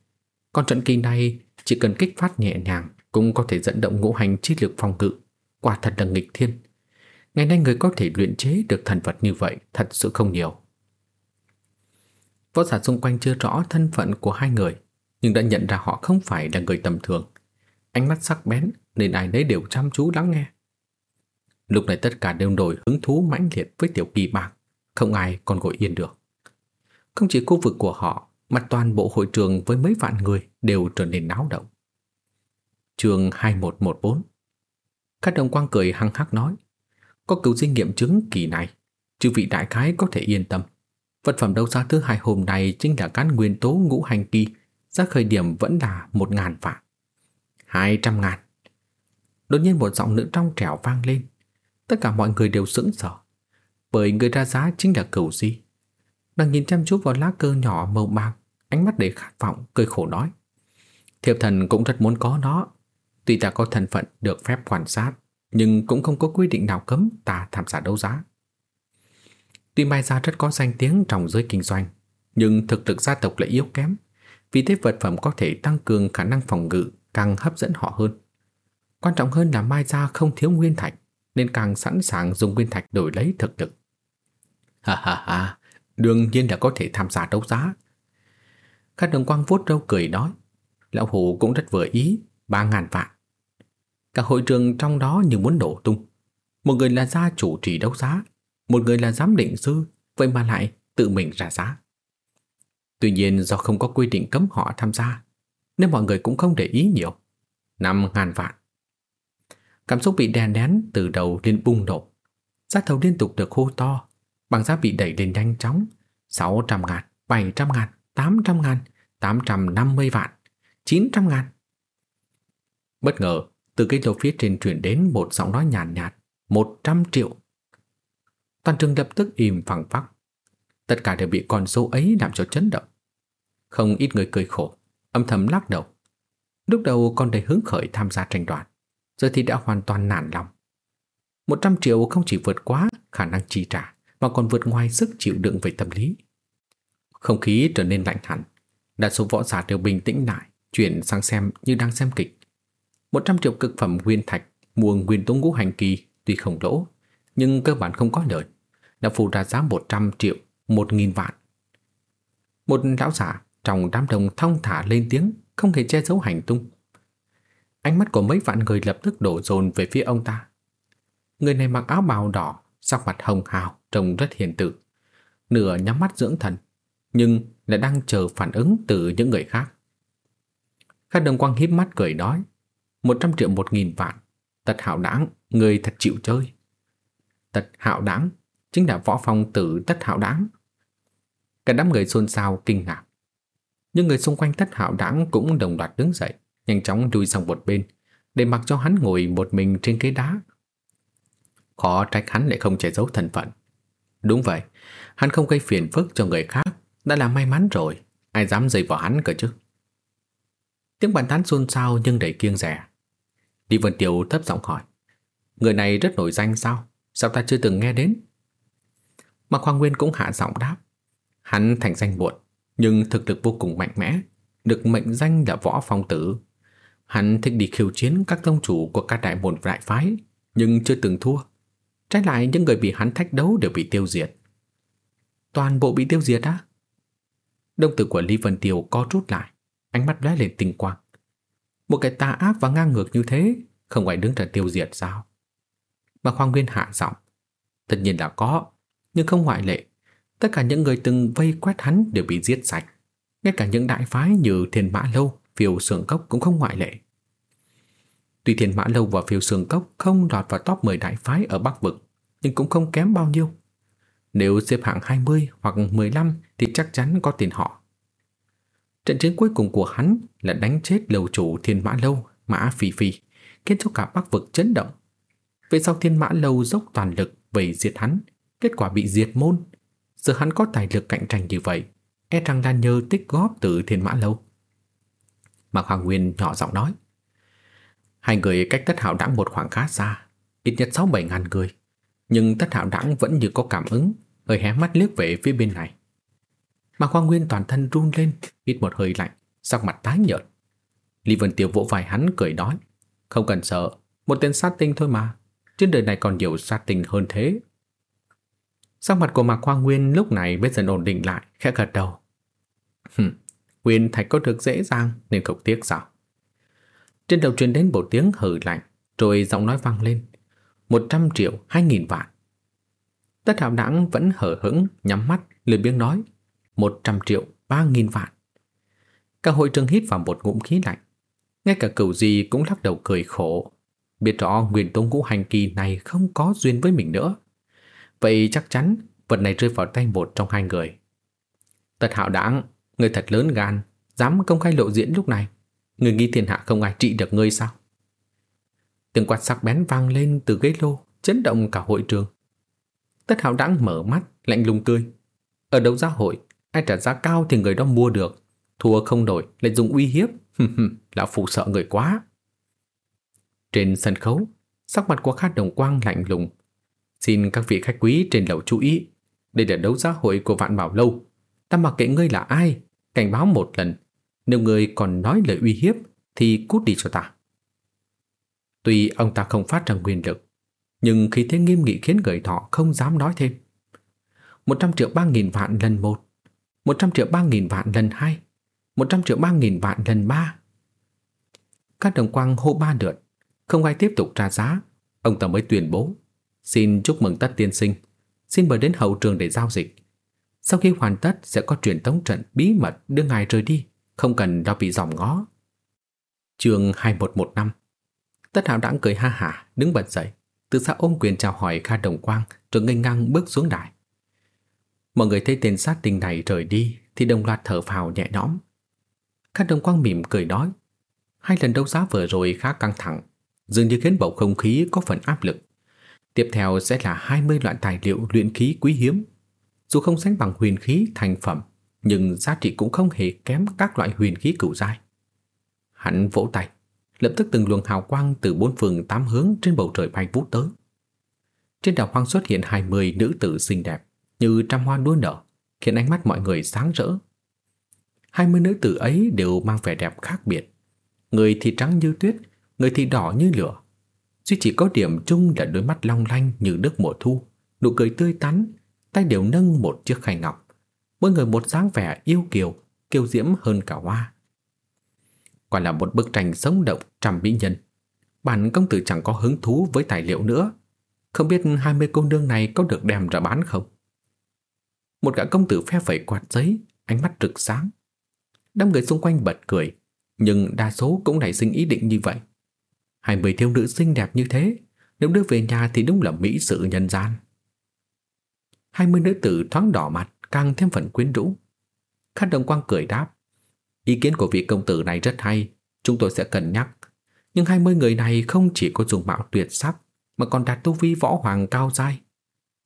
còn trận kỳ này chỉ cần kích phát nhẹ nhàng cũng có thể dẫn động ngũ hành chi lực phòng ngự, quả thật là nghịch thiên. Ngày nay người có thể luyện chế được thần vật như vậy thật sự không nhiều. Võ giả xung quanh chưa rõ thân phận của hai người, nhưng đã nhận ra họ không phải là người tầm thường. Ánh mắt sắc bén nên ai nấy đều chăm chú lắng nghe. Lúc này tất cả đều nổi hứng thú mãnh liệt với tiểu kỳ bạc, không ai còn ngồi yên được. Không chỉ khu vực của họ, mà toàn bộ hội trường với mấy vạn người đều trở nên náo động. Trường 2114 Các đồng quang cười hăng hắc nói, Có cứu sinh nghiệm chứng kỳ này, Chư vị đại khái có thể yên tâm. Vật phẩm đấu giá thứ hai hôm nay Chính là cán nguyên tố ngũ hành kỳ, Giá khởi điểm vẫn là một ngàn vạn. Hai trăm ngàn. Đột nhiên một giọng nữ trong trẻo vang lên. Tất cả mọi người đều sững sờ, Bởi người ra giá chính là cửu di. Đang nhìn chăm chút vào lá cơ nhỏ màu bạc Ánh mắt đầy khát vọng, Cười khổ nói, Thiệp thần cũng rất muốn có nó Tuy ta có thân phận được phép quan sát, Nhưng cũng không có quy định nào cấm ta tham gia đấu giá. Tuy Mai Gia rất có danh tiếng trong giới kinh doanh, Nhưng thực lực gia tộc lại yếu kém, Vì thế vật phẩm có thể tăng cường khả năng phòng ngự, Càng hấp dẫn họ hơn. Quan trọng hơn là Mai Gia không thiếu nguyên thạch, Nên càng sẵn sàng dùng nguyên thạch đổi lấy thực lực. Ha ha ha, Đương nhiên là có thể tham gia đấu giá. Khát đồng quang vuốt râu cười nói, Lão Hủ cũng rất vừa ý, Ba ngàn vạn. Cả hội trường trong đó như muốn nổ tung. Một người là gia chủ trì đấu giá Một người là giám định sư Vậy mà lại tự mình ra giá. Tuy nhiên do không có quy định cấm họ tham gia Nên mọi người cũng không để ý nhiều. Năm ngàn vạn. Cảm xúc bị đè nén từ đầu lên bung nổ. Giá thầu liên tục được hô to Bằng giá bị đẩy lên nhanh chóng. 600 ngàn, 700 ngàn, 800 ngàn, 850 vạn, 900 ngàn. Bất ngờ từ cái lầu phía trên truyền đến một giọng nói nhàn nhạt, nhạt 100 triệu. Toàn trường lập tức im phẳng phắc. Tất cả đều bị con số ấy làm cho chấn động. Không ít người cười khổ Âm thầm lắc đầu. Lúc đầu còn đầy hứng khởi tham gia tranh đoạt Giờ thì đã hoàn toàn nản lòng. 100 triệu không chỉ vượt quá khả năng chi trả Mà còn vượt ngoài sức chịu đựng về tâm lý. Không khí trở nên lạnh hẳn Đa số võ giả đều bình tĩnh lại Chuyển sang xem như đang xem kịch. 100 triệu cực phẩm nguyên thạch mua nguyên tố ngũ hành kỳ tuy không lỗ, nhưng cơ bản không có lợi, đã phụ ra giá 100 triệu, 1.000 vạn. Một lão giả trong đám đông thong thả lên tiếng, không hề che giấu hành tung. Ánh mắt của mấy vạn người lập tức đổ dồn về phía ông ta. Người này mặc áo bào đỏ, sắc mặt hồng hào, trông rất hiền tử. Nửa nhắm mắt dưỡng thần, nhưng lại đang chờ phản ứng từ những người khác. Các đồng quang híp mắt cười nói, một trăm triệu một nghìn vạn, tật hạo đáng, người thật chịu chơi. Tật hạo đáng, chính là võ phong tử tất hạo đáng. Cả đám người xôn xao kinh ngạc. những người xung quanh tất hạo đáng cũng đồng loạt đứng dậy, nhanh chóng lui sang một bên, để mặc cho hắn ngồi một mình trên ghế đá. Khó trách hắn lại không che giấu thân phận. Đúng vậy, hắn không gây phiền phức cho người khác, đã là may mắn rồi, ai dám dây vào hắn cơ chứ. Tiếng bàn tán xôn xao nhưng đầy kiêng rẻ. Đi Vân Tiểu thấp giọng hỏi, người này rất nổi danh sao? Sao ta chưa từng nghe đến? Mạc Hoàng Nguyên cũng hạ giọng đáp, hắn thành danh muộn, nhưng thực lực vô cùng mạnh mẽ, được mệnh danh là võ phong tử. Hắn thích đi khiêu chiến các tông chủ của các đại môn đại phái, nhưng chưa từng thua. Trái lại những người bị hắn thách đấu đều bị tiêu diệt. Toàn bộ bị tiêu diệt á? Đông tử của Lý Vân Tiêu co rút lại, ánh mắt lóe lên tinh quang. Một cái tà ác và ngang ngược như thế, không phải đứng ra tiêu diệt sao? Mà Hoàng Nguyên hạ giọng. Tất nhiên là có, nhưng không ngoại lệ. Tất cả những người từng vây quét hắn đều bị giết sạch. Ngay cả những đại phái như Thiên Mã Lâu, Phiêu Sường Cốc cũng không ngoại lệ. Tuy Thiên Mã Lâu và Phiêu Sường Cốc không lọt vào top 10 đại phái ở Bắc Vực, nhưng cũng không kém bao nhiêu. Nếu xếp hạng 20 hoặc 15 thì chắc chắn có tiền họ. Trận chiến cuối cùng của hắn là đánh chết lầu chủ Thiên Mã Lâu, Mã Phi Phi, khiến cho cả Bắc Vực chấn động. Về sau Thiên Mã Lâu dốc toàn lực về diệt hắn, kết quả bị diệt môn. Giờ hắn có tài lực cạnh tranh như vậy, e rằng là nhờ tích góp từ Thiên Mã Lâu. Mạc Hoàng Nguyên nhỏ giọng nói. Hai người cách tất hảo đãng một khoảng khá xa, ít nhất 6-7 ngàn người. Nhưng tất hảo đãng vẫn như có cảm ứng, hơi hé mắt liếc về phía bên này. Mạc Hoàng Nguyên toàn thân run lên, hít một hơi lạnh, sắc mặt tái nhợt. Lý Vân Tiêu vỗ vai hắn cười nói. Không cần sợ, một tên sát tinh thôi mà. Trên đời này còn nhiều sát tinh hơn thế. Sắc mặt của Mạc Hoàng Nguyên lúc này mới dần ổn định lại, khẽ gật đầu. Hừm, Nguyên Thạch có được dễ dàng nên không tiếc sao. Trên đầu truyền đến một tiếng hừ lạnh, rồi giọng nói vang lên. Một trăm triệu, hai nghìn vạn. Tất hạo đảng vẫn hở hững, nhắm mắt, lười biếng nói. Một trăm triệu, ba nghìn vạn. Cả hội trường hít vào một ngụm khí lạnh. Ngay cả cửu gì cũng lắc đầu cười khổ. Biết rõ nguyên tố ngũ hành kỳ này không có duyên với mình nữa. Vậy chắc chắn vật này rơi vào tay một trong hai người. Tật hạo đáng, người thật lớn gan, dám công khai lộ diễn lúc này. Người nghĩ thiên hạ không ai trị được ngươi sao? Tiếng quạt sắc bén vang lên từ ghế lô, chấn động cả hội trường. Tất hạo đãng mở mắt, lạnh lùng tươi. Ở đấu giá hội, ai trả giá cao thì người đó mua được. Thua không đổi, lại dùng uy hiếp. Lão phụ sợ người quá. Trên sân khấu, sắc mặt của Khát Đồng Quang lạnh lùng. Xin các vị khách quý trên lầu chú ý. Đây là đấu giá hội của Vạn Bảo Lâu. Ta mặc kệ ngươi là ai, cảnh báo một lần. Nếu ngươi còn nói lời uy hiếp, thì cút đi cho ta. Tuy ông ta không phát ra quyền lực, nhưng khí thế nghiêm nghị khiến người thọ không dám nói thêm. 100 triệu 3 nghìn vạn lần một. 100 triệu 3.000 vạn lần 2, 100 triệu 3.000 vạn lần 3. Các đồng quang hô ba lượt, không ai tiếp tục trả giá, ông ta mới tuyên bố. Xin chúc mừng tất tiên sinh, xin mời đến hậu trường để giao dịch. Sau khi hoàn tất sẽ có truyền tống trận bí mật đưa ngài rời đi, không cần lo bị dòm ngó. Trường 2115 Tất Hạo đãng cười ha hả, đứng bật dậy, từ xa ôm quyền chào hỏi Kha Đồng Quang rồi ngây ngang bước xuống đài. Mọi người thấy tên sát tinh này rời đi thì đồng loạt thở phào nhẹ nhõm. các Đồng Quang mỉm cười nói, hai lần đấu giá vừa rồi khá căng thẳng, dường như khiến bầu không khí có phần áp lực. Tiếp theo sẽ là 20 loại tài liệu luyện khí quý hiếm. Dù không sánh bằng huyền khí thành phẩm, nhưng giá trị cũng không hề kém các loại huyền khí cửu giai. Hắn vỗ tay, lập tức từng luồng hào quang từ bốn phương tám hướng trên bầu trời bay vút tới. Trên đảo hoang xuất hiện 20 nữ tử xinh đẹp, như trăm hoa đua nở, khiến ánh mắt mọi người sáng rỡ. 20 nữ tử ấy đều mang vẻ đẹp khác biệt. Người thì trắng như tuyết, người thì đỏ như lửa. Duy chỉ có điểm chung là đôi mắt long lanh như nước mùa thu, nụ cười tươi tắn, tay đều nâng một chiếc khay ngọc. Mỗi người một dáng vẻ yêu kiều, kiều diễm hơn cả hoa quả là một bức tranh sống động trăm mỹ nhân. Bản công tử chẳng có hứng thú với tài liệu nữa. Không biết 20 cô nương này có được đem ra bán không? Một gã công tử phe phẩy quạt giấy, ánh mắt rực sáng. Đám người xung quanh bật cười. Nhưng đa số cũng nảy sinh ý định như vậy. Hai mươi thiếu nữ xinh đẹp như thế, nếu đưa về nhà thì đúng là mỹ sự nhân gian. Hai mươi nữ tử thoáng đỏ mặt, càng thêm phần quyến rũ. Khát đồng quang cười đáp. Ý kiến của vị công tử này rất hay, chúng tôi sẽ cân nhắc. Nhưng hai mươi người này không chỉ có dùng mạo tuyệt sắc, mà còn đạt tu vi võ hoàng cao dai.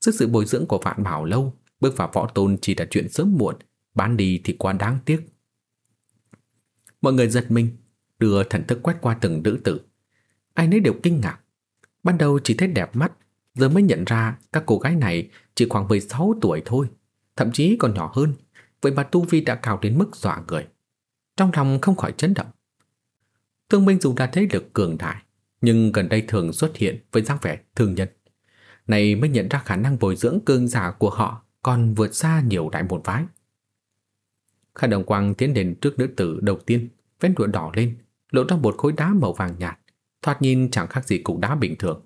Sức sự bồi dưỡng của vạn bảo lâu, bước vào võ tôn chỉ là chuyện sớm muộn, bán đi thì quá đáng tiếc. Mọi người giật mình, đưa thần thức quét qua từng nữ tử. Ai nấy đều kinh ngạc. Ban đầu chỉ thấy đẹp mắt, giờ mới nhận ra các cô gái này chỉ khoảng 16 tuổi thôi, thậm chí còn nhỏ hơn. Vậy mà Tu Vi đã cao đến mức dọa người. Trong lòng không khỏi chấn động. Thương Minh dù đã thấy được cường đại, nhưng gần đây thường xuất hiện với dáng vẻ thương nhân. Này mới nhận ra khả năng bồi dưỡng cương giả của họ còn vượt xa nhiều đại một phái. Khả đồng quang tiến đến trước nữ tử đầu tiên, vén đũa đỏ lên, lộ ra một khối đá màu vàng nhạt, thoạt nhìn chẳng khác gì cục đá bình thường.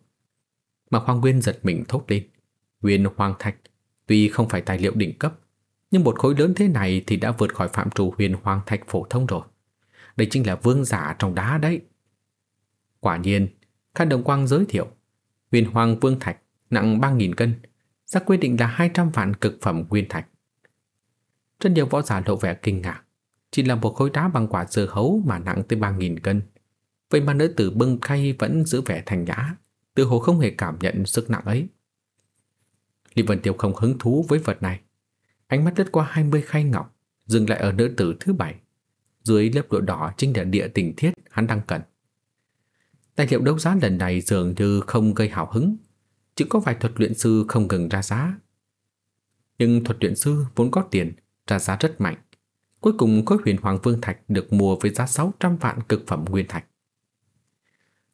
Mà Hoàng Nguyên giật mình thốt lên. Nguyên Hoàng Thạch, tuy không phải tài liệu đỉnh cấp, nhưng một khối lớn thế này thì đã vượt khỏi phạm trù huyền Hoàng Thạch phổ thông rồi. Đây chính là vương giả trong đá đấy. Quả nhiên, Khả Đồng Quang giới thiệu, huyền Hoàng Vương Thạch nặng 3.000 cân, ra quy định là 200 vạn cực phẩm nguyên thạch. Rất nhiều võ giả lộ vẻ kinh ngạc, chỉ là một khối đá bằng quả dưa hấu mà nặng tới 3.000 cân. Vậy mà nữ tử bưng khay vẫn giữ vẻ thành nhã, tự hồ không hề cảm nhận sức nặng ấy. Lý Vân Tiêu không hứng thú với vật này. Ánh mắt lướt qua 20 khay ngọc, dừng lại ở nữ tử thứ bảy. Dưới lớp lụa đỏ chính là địa tình thiết hắn đang cần. Tài liệu đấu giá lần này dường như không gây hào hứng, chỉ có vài thuật luyện sư không ngừng ra giá. Nhưng thuật luyện sư vốn có tiền, ra giá rất mạnh. Cuối cùng khối huyền hoàng vương thạch được mua với giá 600 vạn cực phẩm nguyên thạch.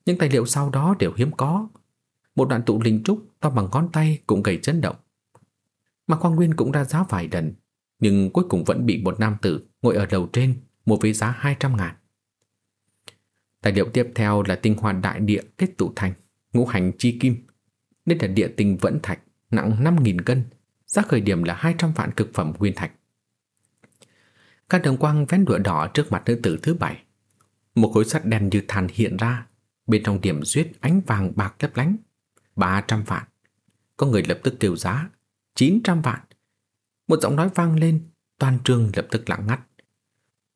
Những tài liệu sau đó đều hiếm có. Một đoạn tụ linh trúc to bằng ngón tay cũng gây chấn động. Mà Quang Nguyên cũng ra giá vài lần, nhưng cuối cùng vẫn bị một nam tử ngồi ở đầu trên mua với giá 200 ngàn. Tài liệu tiếp theo là tinh hoàn đại địa kết tụ thành, ngũ hành chi kim nên là địa tinh vẫn thạch, nặng 5.000 cân, giá khởi điểm là 200 vạn cực phẩm nguyên thạch. Các đường quang vén đũa đỏ trước mặt nữ tử thứ bảy. Một khối sắt đen như than hiện ra, bên trong điểm duyết ánh vàng bạc lấp lánh. 300 vạn. Có người lập tức kêu giá. 900 vạn. Một giọng nói vang lên, toàn trường lập tức lặng ngắt.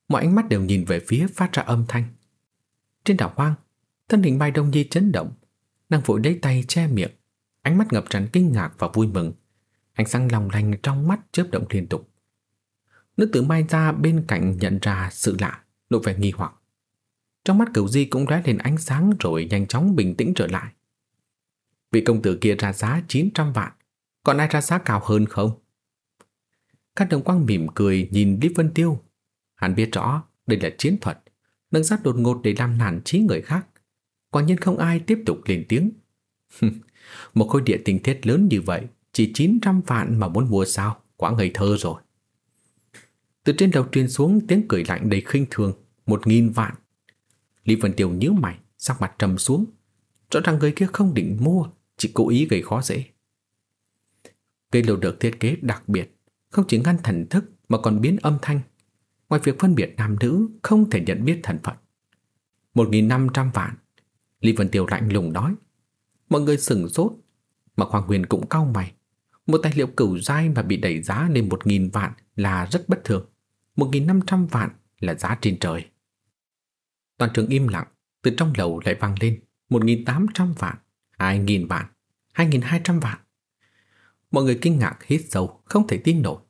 Mọi ánh mắt đều nhìn về phía phát ra âm thanh. Trên đảo hoang, thân hình Mai Đông Nhi chấn động. Nàng vội lấy tay che miệng, ánh mắt ngập tràn kinh ngạc và vui mừng. Ánh sáng lòng lành trong mắt chớp động liên tục. Nữ tử Mai ra bên cạnh nhận ra sự lạ, lộ vẻ nghi hoặc. Trong mắt cửu di cũng lóe lên ánh sáng rồi nhanh chóng bình tĩnh trở lại. Vị công tử kia ra giá 900 vạn, còn ai ra giá cao hơn không? Các đồng quang mỉm cười nhìn Lý Vân Tiêu. Hắn biết rõ đây là chiến thuật, nâng sát đột ngột để làm nản trí người khác. Quả nhiên không ai tiếp tục lên tiếng. [laughs] Một khối địa tình thiết lớn như vậy, chỉ 900 vạn mà muốn mua sao, quá ngây thơ rồi. Từ trên đầu truyền xuống tiếng cười lạnh đầy khinh thường, một nghìn vạn. Lý Vân Tiêu nhíu mày, sắc mặt trầm xuống. Rõ ràng người kia không định mua, chỉ cố ý gây khó dễ. Cây lầu được thiết kế đặc biệt, không chỉ ngăn thần thức mà còn biến âm thanh. Ngoài việc phân biệt nam nữ, không thể nhận biết thần phận. 1.500 vạn. Lý Vân Tiêu lạnh lùng nói. Mọi người sửng sốt, mà Hoàng Huyền cũng cau mày. Một tài liệu cửu dai mà bị đẩy giá lên 1.000 vạn là rất bất thường. 1.500 vạn là giá trên trời. Toàn trường im lặng, từ trong lầu lại vang lên 1.800 vạn, 2.000 vạn, 2.200 vạn. Mọi người kinh ngạc hít sâu, không thể tin nổi.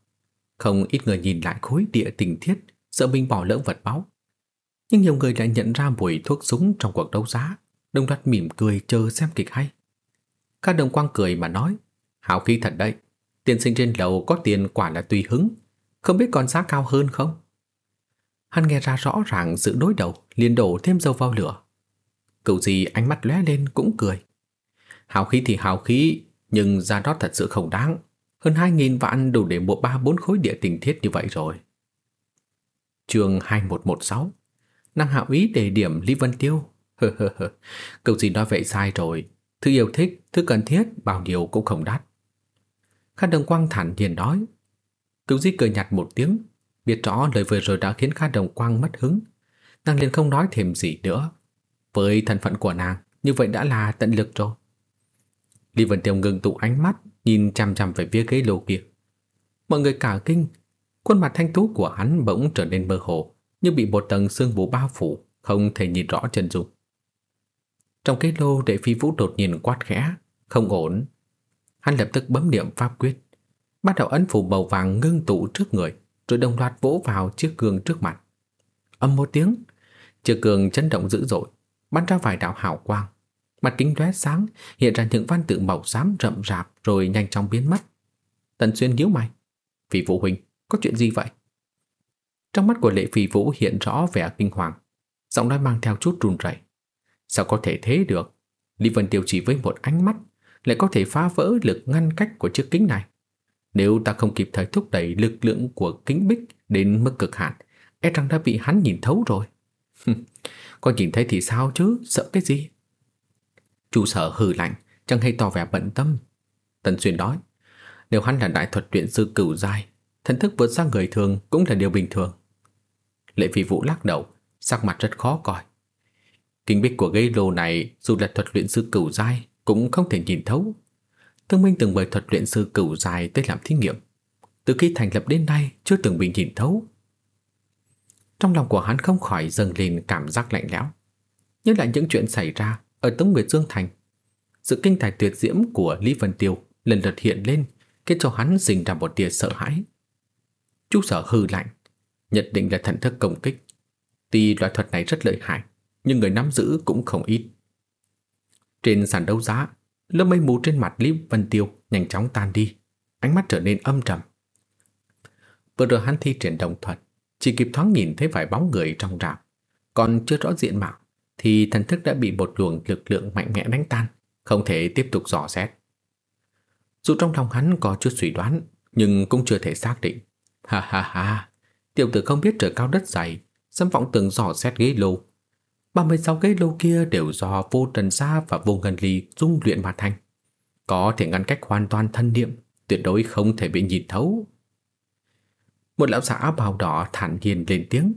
Không ít người nhìn lại khối địa tình thiết, sợ mình bỏ lỡ vật báu. Nhưng nhiều người lại nhận ra mùi thuốc súng trong cuộc đấu giá, đồng loạt mỉm cười chờ xem kịch hay. Các đồng quang cười mà nói, hào khí thật đấy, tiền sinh trên lầu có tiền quả là tùy hứng, không biết còn giá cao hơn không? Hắn nghe ra rõ ràng sự đối đầu, liền đổ thêm dầu vào lửa. Cậu gì ánh mắt lóe lên cũng cười. Hào khí thì hào khí, nhưng ra đó thật sự không đáng. Hơn 2.000 vạn đủ để mua 3-4 khối địa tình thiết như vậy rồi. chương 2116 Năng hạo ý đề điểm Lý Vân Tiêu. [laughs] câu cậu gì nói vậy sai rồi. Thứ yêu thích, thứ cần thiết, bao nhiêu cũng không đắt. Khăn đồng quang thản nhiên nói. Cậu di cười nhạt một tiếng, biết rõ lời vừa rồi đã khiến Kha Đồng Quang mất hứng. Nàng liền không nói thêm gì nữa. Với thân phận của nàng, như vậy đã là tận lực rồi. Lý Vân Tiêu ngừng tụ ánh mắt, nhìn chăm chăm về phía ghế lô kia. Mọi người cả kinh, khuôn mặt thanh tú của hắn bỗng trở nên mơ hồ, như bị một tầng sương mù bao phủ, không thể nhìn rõ chân dung. Trong cái lô đệ phi vũ đột nhiên quát khẽ, không ổn. Hắn lập tức bấm niệm pháp quyết, bắt đầu ấn phủ màu vàng ngưng tụ trước người, rồi đồng loạt vỗ vào chiếc gương trước mặt. Âm một tiếng, chiếc gương chấn động dữ dội, bắn ra vài đạo hào quang. Mặt kính lóe sáng, hiện ra những văn tự màu xám rậm rạp rồi nhanh chóng biến mất. Tần Xuyên nhíu mày. Vì Vũ Huynh, có chuyện gì vậy? Trong mắt của Lệ Phi Vũ hiện rõ vẻ kinh hoàng, giọng nói mang theo chút run rẩy. Sao có thể thế được? Lý Vân Tiêu chỉ với một ánh mắt lại có thể phá vỡ lực ngăn cách của chiếc kính này. Nếu ta không kịp thời thúc đẩy lực lượng của kính bích đến mức cực hạn, e rằng đã bị hắn nhìn thấu rồi. Con nhìn thấy thì sao chứ, sợ cái gì? Chủ sở hừ lạnh, chẳng hay tỏ vẻ bận tâm. Tần Xuyên nói, nếu hắn là đại thuật luyện sư cửu giai, thần thức vượt sang người thường cũng là điều bình thường. Lệ Phi Vũ lắc đầu, sắc mặt rất khó coi. Kinh bích của gây lô này dù là thuật luyện sư cửu giai cũng không thể nhìn thấu. Thương Minh từng mời thuật luyện sư cửu giai tới làm thí nghiệm. Từ khi thành lập đến nay chưa từng bị nhìn thấu. Trong lòng của hắn không khỏi dâng lên cảm giác lạnh lẽo. Nhớ lại những chuyện xảy ra ở Tống Nguyệt Dương Thành. Sự kinh tài tuyệt diễm của Lý Vân Tiêu lần lượt hiện lên khiến cho hắn sinh ra một tia sợ hãi. Chú sở hư lạnh, nhất định là thần thức công kích. Tuy loại thuật này rất lợi hại, nhưng người nắm giữ cũng không ít. Trên sàn đấu giá, lớp mây mù trên mặt Lý Vân Tiêu nhanh chóng tan đi, ánh mắt trở nên âm trầm. Vừa rồi hắn thi triển đồng thuật, chỉ kịp thoáng nhìn thấy vài bóng người trong rạp, còn chưa rõ diện mạo thì thần thức đã bị một luồng lực lượng mạnh mẽ đánh tan, không thể tiếp tục dò xét. Dù trong lòng hắn có chút suy đoán, nhưng cũng chưa thể xác định. Ha ha ha, tiểu tử không biết trời cao đất dày, xâm vọng từng dò xét ghế lô. 36 cái lô kia đều do vô trần xa và vô ngân ly dung luyện mà thành. Có thể ngăn cách hoàn toàn thân niệm, tuyệt đối không thể bị nhìn thấu. Một lão giả áo bào đỏ thản nhiên lên tiếng,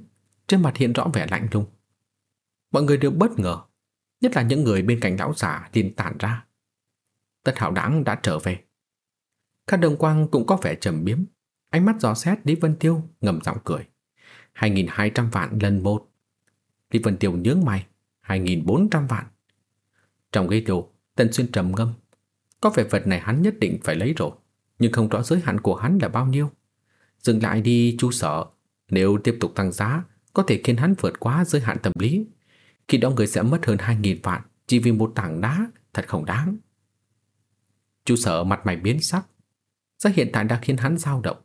trên mặt hiện rõ vẻ lạnh lùng. Mọi người đều bất ngờ, nhất là những người bên cạnh lão giả liền tản ra. Tất hảo đáng đã trở về. Các đồng quang cũng có vẻ trầm biếm, ánh mắt dò xét Lý Vân Tiêu ngầm giọng cười. 2.200 vạn lần một. Lý Vân Tiêu nhướng mày, 2.400 vạn. Trong ghế đồ, Tần Xuyên trầm ngâm. Có vẻ vật này hắn nhất định phải lấy rồi, nhưng không rõ giới hạn của hắn là bao nhiêu. Dừng lại đi chú sợ, nếu tiếp tục tăng giá, có thể khiến hắn vượt quá giới hạn tâm lý. Khi đó người sẽ mất hơn 2.000 vạn chỉ vì một tảng đá, thật không đáng. Chú sợ mặt mày biến sắc. Giá hiện tại đã khiến hắn dao động.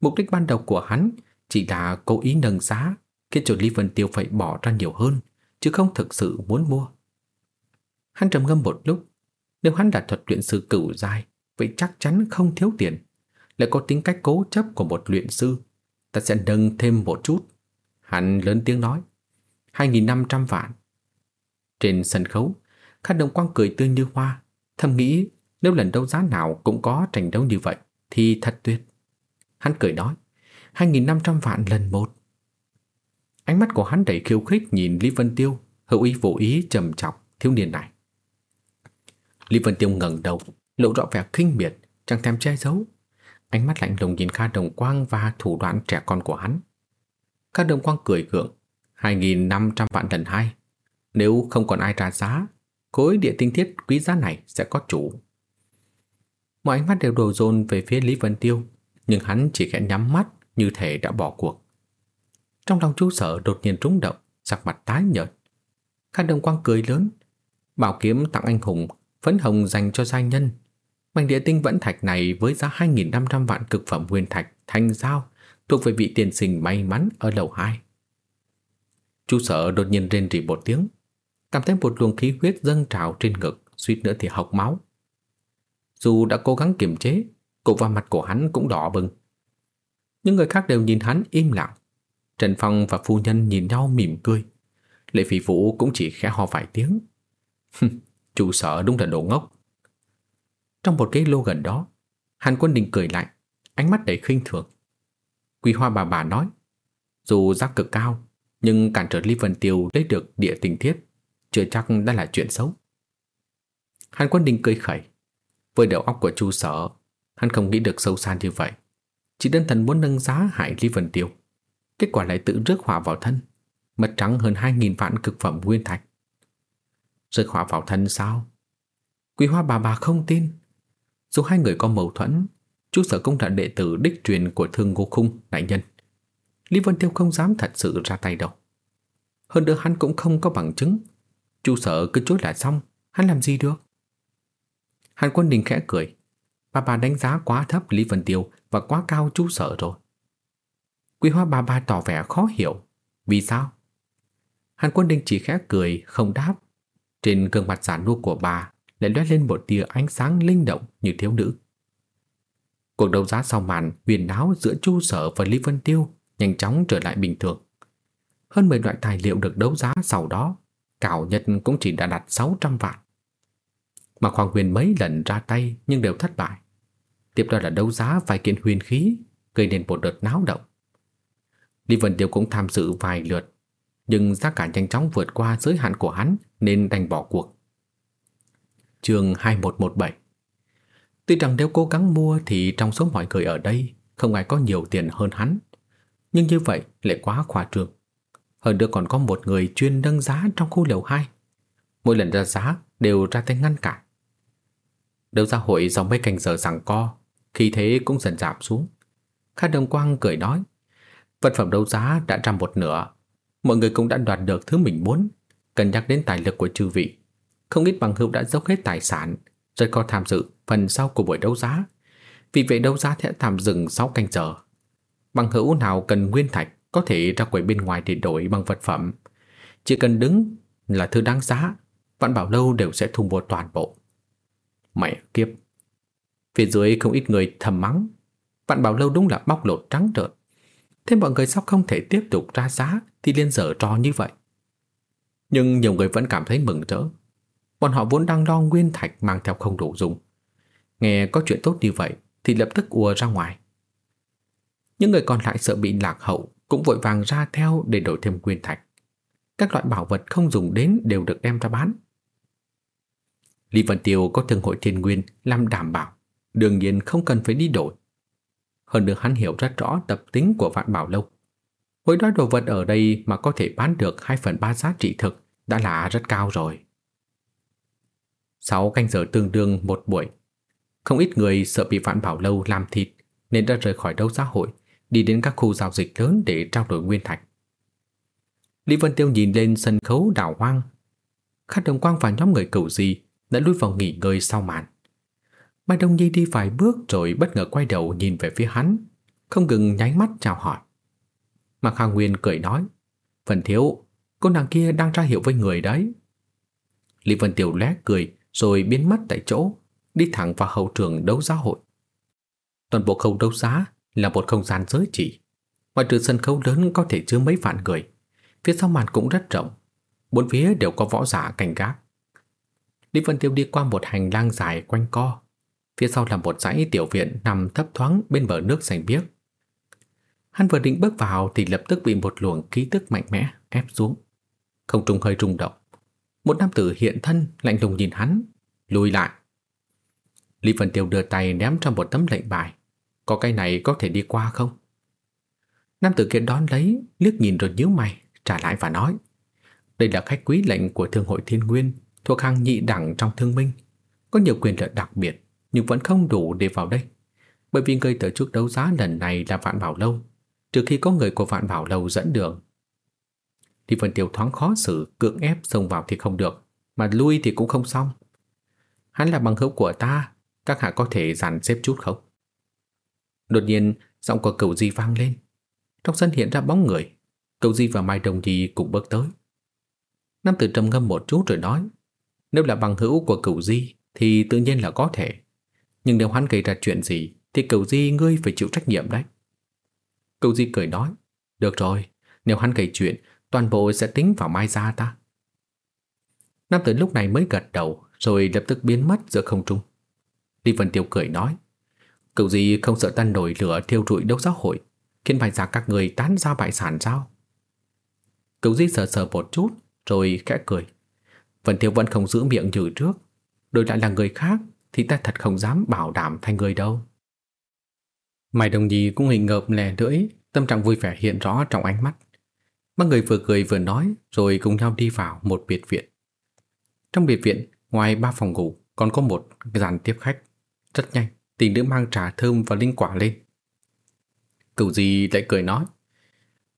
Mục đích ban đầu của hắn chỉ là cố ý nâng giá, khiến cho Lý Vân Tiêu phải bỏ ra nhiều hơn, chứ không thực sự muốn mua. Hắn trầm ngâm một lúc, nếu hắn đạt thuật luyện sư cửu dài, vậy chắc chắn không thiếu tiền. Lại có tính cách cố chấp của một luyện sư, ta sẽ nâng thêm một chút. Hắn lớn tiếng nói, 2.500 vạn. Trên sân khấu, Khát Đồng Quang cười tươi như hoa, thầm nghĩ nếu lần đấu giá nào cũng có tranh đấu như vậy thì thật tuyệt. Hắn cười nói, 2.500 vạn lần một. Ánh mắt của hắn đầy khiêu khích nhìn Lý Vân Tiêu, hữu ý vô ý trầm chọc thiếu niên này. Lý Vân Tiêu ngẩng đầu, lộ rõ vẻ khinh miệt, chẳng thèm che giấu. Ánh mắt lạnh lùng nhìn Kha Đồng Quang và thủ đoạn trẻ con của hắn. Kha Đồng Quang cười gượng, 2.500 vạn lần hai. Nếu không còn ai trả giá, khối địa tinh thiết quý giá này sẽ có chủ. Mọi ánh mắt đều đổ dồn về phía Lý Vân Tiêu, nhưng hắn chỉ khẽ nhắm mắt như thể đã bỏ cuộc. Trong lòng chú sở đột nhiên rung động, sắc mặt tái nhợt. Kha Đồng Quang cười lớn, bảo kiếm tặng anh hùng, phấn hồng dành cho giai nhân. Mảnh địa tinh vẫn thạch này với giá 2.500 vạn cực phẩm nguyên thạch thành giao thuộc về vị tiền sinh may mắn ở lầu 2. Chú sở đột nhiên rên rỉ một tiếng, cảm thấy một luồng khí huyết dâng trào trên ngực, suýt nữa thì học máu. Dù đã cố gắng kiềm chế, cổ và mặt của hắn cũng đỏ bừng. Những người khác đều nhìn hắn im lặng. Trần Phong và phu nhân nhìn nhau mỉm cười. Lệ Phi Vũ cũng chỉ khẽ ho vài tiếng. Chủ sở đúng là đồ ngốc. Trong một cái lô gần đó, Hàn Quân Đình cười lạnh, ánh mắt đầy khinh thường. Quỳ Hoa bà bà nói, dù giá cực cao, Nhưng cản trở Lý Vân Tiêu lấy được địa tình thiết Chưa chắc đã là chuyện xấu Hàn Quân Đình cười khẩy Với đầu óc của chu sở Hắn không nghĩ được sâu xa như vậy Chỉ đơn thần muốn nâng giá hại Lý Vân Tiêu Kết quả lại tự rước họa vào thân, Mất trắng hơn 2.000 vạn cực phẩm nguyên thạch. Rước họa vào thân sao? Quý hoa bà bà không tin. Dù hai người có mâu thuẫn Chú sở công là đệ tử đích truyền của thương ngô khung, đại nhân. Lý Vân Tiêu không dám thật sự ra tay đâu. Hơn nữa hắn cũng không có bằng chứng. Chú sở cứ chối lại xong, Hắn làm gì được? Hàn quân đình khẽ cười. Bà bà đánh giá quá thấp Lý Vân Tiêu Và quá cao chú sở rồi. Quý hoa bà bà tỏ vẻ khó hiểu Vì sao Hàn quân đình chỉ khẽ cười không đáp Trên gương mặt giả nua của bà Lại lóe lên một tia ánh sáng linh động như thiếu nữ Cuộc đấu giá sau màn huyền náo giữa Chu Sở và Lý Vân Tiêu nhanh chóng trở lại bình thường. Hơn 10 loại tài liệu được đấu giá sau đó, cảo nhất cũng chỉ đã đặt 600 vạn. Mà Hoàng Huyền mấy lần ra tay nhưng đều thất bại. Tiếp đó là đấu giá vài kiện huyền khí, gây nên một đợt náo động. Lý Vân Tiêu cũng tham dự vài lượt, nhưng giá cả nhanh chóng vượt qua giới hạn của hắn nên đành bỏ cuộc. Chương 2117 Tuy rằng nếu cố gắng mua thì trong số mọi người ở đây không ai có nhiều tiền hơn hắn. Nhưng như vậy lại quá khoa trương. Hơn nữa còn có một người chuyên nâng giá trong khu lầu 2. Mỗi lần ra giá đều ra tay ngăn cản. Đấu giá hội sau mấy canh giờ rằng co, khi thế cũng dần giảm xuống. Khát Đồng Quang cười nói, vật phẩm đấu giá đã ra một nửa, mọi người cũng đã đoạt được thứ mình muốn, cần nhắc đến tài lực của chư vị. Không ít bằng hữu đã dốc hết tài sản, Rồi có tham dự phần sau của buổi đấu giá. Vì vậy đấu giá sẽ tạm dừng 6 canh giờ. Bằng hữu nào cần nguyên thạch có thể ra quầy bên ngoài để đổi bằng vật phẩm. Chỉ cần đứng là thứ đáng giá, Vạn Bảo Lâu đều sẽ thu mua toàn bộ. Mẹ kiếp! Phía dưới không ít người thầm mắng. Vạn Bảo Lâu đúng là bóc lột trắng trợn. Thế mọi người sao không thể tiếp tục ra giá thì liên dở trò như vậy? Nhưng nhiều người vẫn cảm thấy mừng rỡ. Bọn họ vốn đang lo nguyên thạch mang theo không đủ dùng. Nghe có chuyện tốt như vậy thì lập tức ùa ra ngoài. Những người còn lại sợ bị lạc hậu cũng vội vàng ra theo để đổi thêm nguyên thạch. Các loại bảo vật không dùng đến đều được đem ra bán. Lý Vân Tiêu có thương hội thiên nguyên làm đảm bảo, đương nhiên không cần phải đi đổi. Hơn nữa hắn hiểu rất rõ tập tính của vạn bảo lâu. Hồi đó đồ vật ở đây mà có thể bán được 2 phần 3 giá trị thực đã là rất cao rồi. 6 canh giờ tương đương một buổi. Không ít người sợ bị vạn bảo lâu làm thịt nên đã rời khỏi đấu giá hội, đi đến các khu giao dịch lớn để trao đổi nguyên thạch. Lý Vân Tiêu nhìn lên sân khấu đảo hoang. Khát đồng quang và nhóm người cửu gì đã lui vào nghỉ ngơi sau màn. Mai Đông Nhi đi vài bước rồi bất ngờ quay đầu nhìn về phía hắn, không ngừng nháy mắt chào hỏi. Mạc Hà Nguyên cười nói, Phần thiếu, cô nàng kia đang ra hiệu với người đấy. Lý Vân tiểu lé cười rồi biến mất tại chỗ, đi thẳng vào hậu trường đấu giá hội. Toàn bộ khâu đấu giá là một không gian giới chỉ. Ngoài trừ sân khấu lớn có thể chứa mấy vạn người, phía sau màn cũng rất rộng, bốn phía đều có võ giả cảnh gác. Lý Vân Tiêu đi qua một hành lang dài quanh co, phía sau là một dãy tiểu viện nằm thấp thoáng bên bờ nước xanh biếc. Hắn vừa định bước vào thì lập tức bị một luồng khí tức mạnh mẽ ép xuống. Không trung hơi rung động. Một nam tử hiện thân lạnh lùng nhìn hắn, lùi lại. Lý Vân Tiêu đưa tay ném cho một tấm lệnh bài. Có cái này có thể đi qua không? Nam tử kia đón lấy, liếc nhìn rồi nhíu mày, trả lại và nói. Đây là khách quý lệnh của Thương hội Thiên Nguyên, thuộc hàng nhị đẳng trong thương minh. Có nhiều quyền lợi đặc biệt, nhưng vẫn không đủ để vào đây. Bởi vì người tổ chức đấu giá lần này là Vạn Bảo Lâu, trừ khi có người của Vạn Bảo Lâu dẫn đường. Thì Vân Tiêu thoáng khó xử, cưỡng ép xông vào thì không được, mà lui thì cũng không xong. Hắn là bằng hữu của ta, các hạ có thể dàn xếp chút không? Đột nhiên, giọng của cậu Di vang lên. Trong sân hiện ra bóng người, cậu Di và Mai Đồng Di cũng bước tới. Nam tử trầm ngâm một chút rồi nói, nếu là bằng hữu của cậu Di thì tự nhiên là có thể. Nhưng nếu hắn gây ra chuyện gì thì cầu Di ngươi phải chịu trách nhiệm đấy. cầu Di cười nói, được rồi, nếu hắn gây chuyện, toàn bộ sẽ tính vào mai ra ta. Nam tử lúc này mới gật đầu rồi lập tức biến mất giữa không trung. Lý Vân Tiêu cười nói, cầu gì không sợ ta nổi lửa thiêu rụi đốc giáo hội, khiến bài giả các người tán ra bại sản sao? cầu Di sờ sờ một chút Rồi khẽ cười Vân Tiêu vẫn không giữ miệng như trước Đổi lại là người khác thì ta thật không dám bảo đảm thành người đâu. Mai Đồng Nhi cũng hình ngợp lè lưỡi, Tâm trạng vui vẻ hiện rõ trong ánh mắt. Ba người vừa cười vừa nói, Rồi cùng nhau đi vào một biệt viện. Trong biệt viện, Ngoài ba phòng ngủ, Còn có một dàn tiếp khách. Rất nhanh, Tỷ nữ mang trà thơm và linh quả lên. Cửu gì lại cười nói,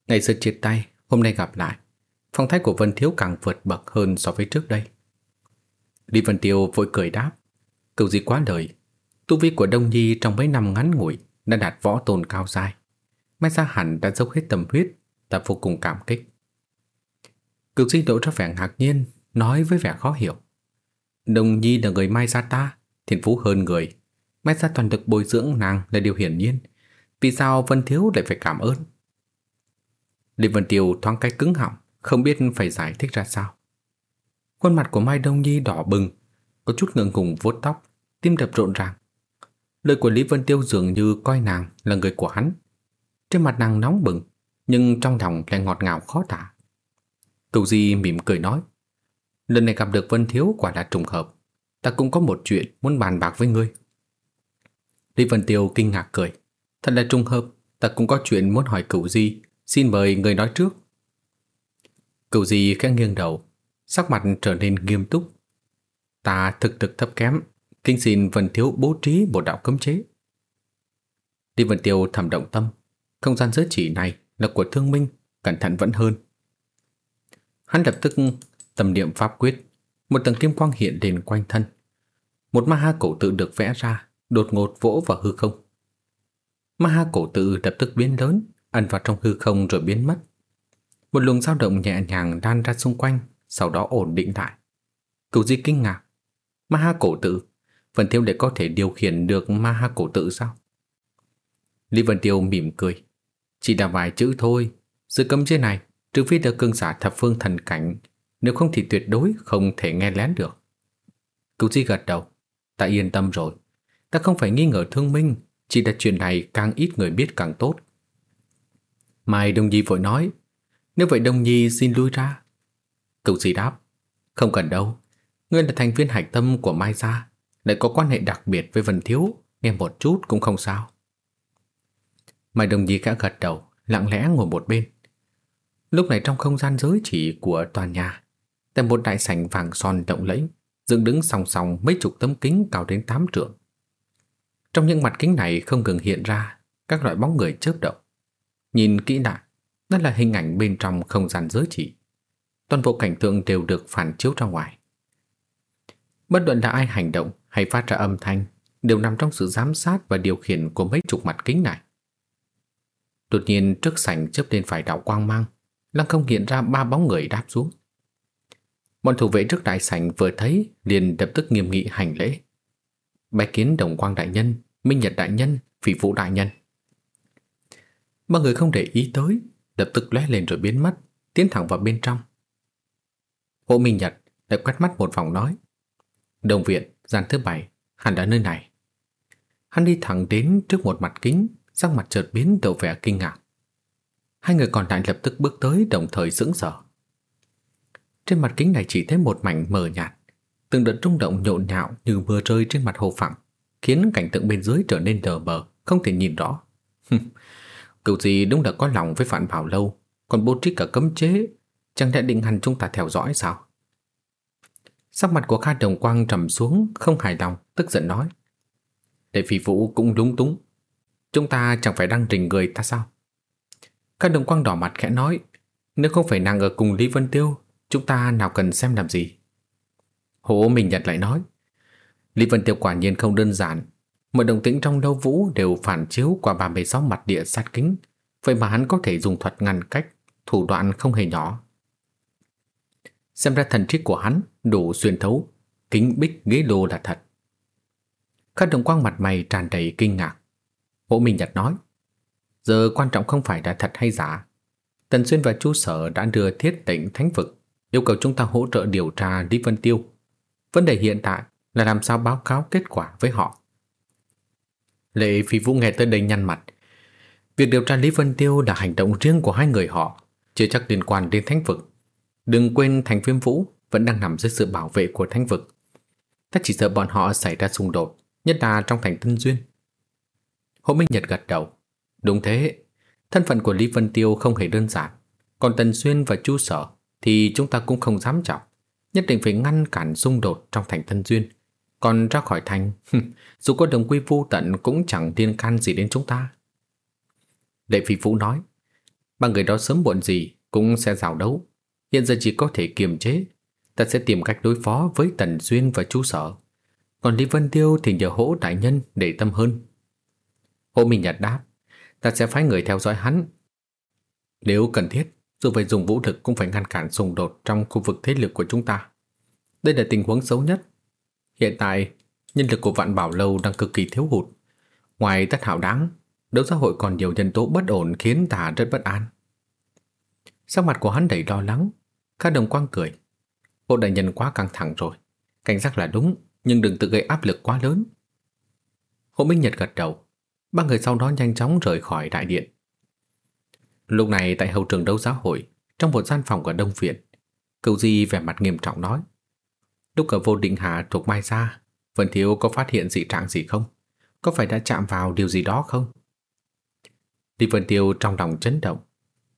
Ngày xưa chia tay, Hôm nay gặp lại. Phong thái của Vân Thiếu càng vượt bậc hơn so với trước đây. Lý Vân Tiêu vội cười đáp Cầu gì quá đời. Tu vi của Đông Nhi trong mấy năm ngắn ngủi Đã đạt võ tồn cao dài Mai Gia hẳn đã dốc hết tâm huyết, Ta vô cùng cảm kích. Cực di đổ ra vẻ ngạc nhiên, Nói với vẻ khó hiểu. Đông Nhi là người Mai Gia ta, Thiên phú hơn người. Mai Gia toàn được bồi dưỡng nàng là điều hiển nhiên. Vì sao Vân Thiếu lại phải cảm ơn? Lê Vân Tiêu thoáng cái cứng họng, Không biết phải giải thích ra sao. Khuôn mặt của Mai Đông Nhi đỏ bừng, Có chút ngượng ngùng vuốt tóc. Tim đập rộn ràng. Lời của Lý Vân Tiêu dường như coi nàng là người của hắn. Trên mặt nàng nóng bừng, Nhưng trong lòng lại ngọt ngào khó tả. Cầu Di mỉm cười nói, Lần này gặp được Vân Thiếu quả là trùng hợp. Ta cũng có một chuyện muốn bàn bạc với ngươi. Lý Vân Tiêu kinh ngạc cười, Thật là trùng hợp, Ta cũng có chuyện muốn hỏi cửu Di. Xin mời người nói trước. Cửu Di khẽ nghiêng đầu, Sắc mặt trở nên nghiêm túc. Ta thực thực thấp kém Kinh xin Vân Thiếu bố trí một đạo cấm chế. Lý Vân Tiêu thầm động tâm. Không gian giới chỉ này là của thương minh, Cẩn thận vẫn hơn. Hắn lập tức tâm niệm pháp quyết. Một tầng kim quang hiện lên quanh thân. Một ma ha cổ tự được vẽ ra, Đột ngột vỗ vào hư không. Ma ha cổ tự lập tức biến lớn, Ẩn vào trong hư không rồi biến mất. Một luồng dao động nhẹ nhàng đan ra xung quanh, Sau đó ổn định lại. Cửu di kinh ngạc. Ma ha cổ tự Vân Tiêu để có thể điều khiển được ma ha cổ tự sao? Lý Vân Tiêu mỉm cười. Chỉ là vài chữ thôi. Sự cấm chế này, Trừ phi được cương giả thập phương thần cảnh, Nếu không thì tuyệt đối không thể nghe lén được. Cửu di gật đầu. Ta yên tâm rồi. Ta không phải nghi ngờ thương minh, Chỉ là chuyện này càng ít người biết càng tốt. Mai Đông Nhi vội nói. Nếu vậy Đông Nhi xin lui ra. Cửu di đáp. Không cần đâu. Ngươi là thành viên hạch tâm của Mai Gia. Lại có quan hệ đặc biệt với Vân Thiếu, Nghe một chút cũng không sao. Mai Đồng Nhi khẽ gật đầu, Lặng lẽ ngồi một bên. Lúc này trong không gian giới chỉ của tòa nhà, Tại một đại sảnh vàng son động lẫy, Dựng đứng song song mấy chục tấm kính cao đến tám trượng. Trong những mặt kính này không ngừng hiện ra Các loại bóng người chớp động. Nhìn kỹ lại, Đó là hình ảnh bên trong không gian giới chỉ. Toàn bộ cảnh tượng đều được phản chiếu ra ngoài. Bất luận là ai hành động hay phát ra âm thanh đều nằm trong sự giám sát và điều khiển của mấy chục mặt kính này. Đột nhiên trước sảnh chớp lên phải đạo quang mang, lăng không hiện ra ba bóng người đáp xuống. Bọn thủ vệ trước đại sảnh vừa thấy liền lập tức nghiêm nghị hành lễ. Bái kiến đồng quang đại nhân, minh nhật đại nhân, phỉ phụ đại nhân. Ba người không để ý tới, lập tức lóe lên rồi biến mất, tiến thẳng vào bên trong. Hộ Minh Nhật lại quét mắt một vòng nói. Đồng viện, gian thứ bảy, hẳn đã nơi này. Hắn đi thẳng đến trước một mặt kính, sắc mặt chợt biến đầu vẻ kinh ngạc. Hai người còn lại lập tức bước tới đồng thời sững sờ. Trên mặt kính này chỉ thấy một mảnh mờ nhạt, từng đợt rung động nhộn nhạo như mưa rơi trên mặt hồ phẳng, khiến cảnh tượng bên dưới trở nên đờ bờ, không thể nhìn rõ. Cựu gì đúng là có lòng với Phản Bảo Lâu, còn bố trí cả cấm chế, chẳng lẽ định hành chúng ta theo dõi sao? Sắc mặt của Kha Đồng Quang trầm xuống, không hài lòng, tức giận nói. "đệ phi vũ cũng lúng túng. Chúng ta chẳng phải đang rình người ta sao? Kha Đồng Quang đỏ mặt khẽ nói. Nếu không phải nàng ở cùng Lý Vân Tiêu, chúng ta nào cần xem làm gì? Hồ mình nhật lại nói. Lý Vân Tiêu quả nhiên không đơn giản. Mọi đồng tĩnh trong lâu vũ đều phản chiếu qua 36 mặt địa sát kính. Vậy mà hắn có thể dùng thuật ngăn cách, thủ đoạn không hề nhỏ. Xem ra thần trí của hắn đủ xuyên thấu, kính bích ghế lô là thật. Khát đồng quang mặt mày tràn đầy kinh ngạc. Vũ Minh Nhật nói, giờ quan trọng không phải là thật hay giả. Tần Xuyên và chú sở đã đưa thiết tịnh thánh vực, yêu cầu chúng ta hỗ trợ điều tra Lý Vân Tiêu. Vấn đề hiện tại là làm sao báo cáo kết quả với họ. Lệ Phi Vũ nghe tới đây nhăn mặt. Việc điều tra Lý Vân Tiêu là hành động riêng của hai người họ. chưa chắc liên quan đến thánh vực. Đừng quên thành viêm vũ vẫn đang nằm dưới sự bảo vệ của thánh vực. Ta chỉ sợ bọn họ xảy ra xung đột, nhất là trong thành Tân Duyên. Hồ Minh Nhật gật đầu. Đúng thế, thân phận của Lý Vân Tiêu không hề đơn giản. Còn Tần Xuyên và Chu Sở thì chúng ta cũng không dám chọc Nhất định phải ngăn cản xung đột trong thành Tân Duyên. Còn ra khỏi thành, dù có đồng quy vô tận cũng chẳng liên can gì đến chúng ta. Lệ Phi Vũ nói, ba người đó sớm muộn gì cũng sẽ rào đấu. Hiện giờ chỉ có thể kiềm chế. Ta sẽ tìm cách đối phó với Tần duyên và chú Sở. Còn Lý Vân Tiêu thì nhờ hỗ đại nhân để tâm hơn. hỗ Minh Nhật đáp, ta sẽ phái người theo dõi hắn. Nếu cần thiết, dù phải dùng vũ lực cũng phải ngăn cản xung đột trong khu vực thế lực của chúng ta. Đây là tình huống xấu nhất. Hiện tại, nhân lực của vạn bảo lâu đang cực kỳ thiếu hụt. Ngoài tất hảo đáng, đấu xã hội còn nhiều nhân tố bất ổn khiến ta rất bất an. Sắc mặt của hắn đầy lo lắng, Kha đồng quang cười. Bộ đại nhân quá căng thẳng rồi. Cảnh giác là đúng, nhưng đừng tự gây áp lực quá lớn. Hộ Minh Nhật gật đầu. Ba người sau đó nhanh chóng rời khỏi đại điện. Lúc này tại hậu trường đấu giáo hội, trong một gian phòng ở Đông Viện, cầu Di vẻ mặt nghiêm trọng nói. Lúc ở vô định hạ thuộc Mai Gia, Vân Thiếu có phát hiện dị trạng gì không? Có phải đã chạm vào điều gì đó không? Đi Vân Tiêu trong lòng chấn động.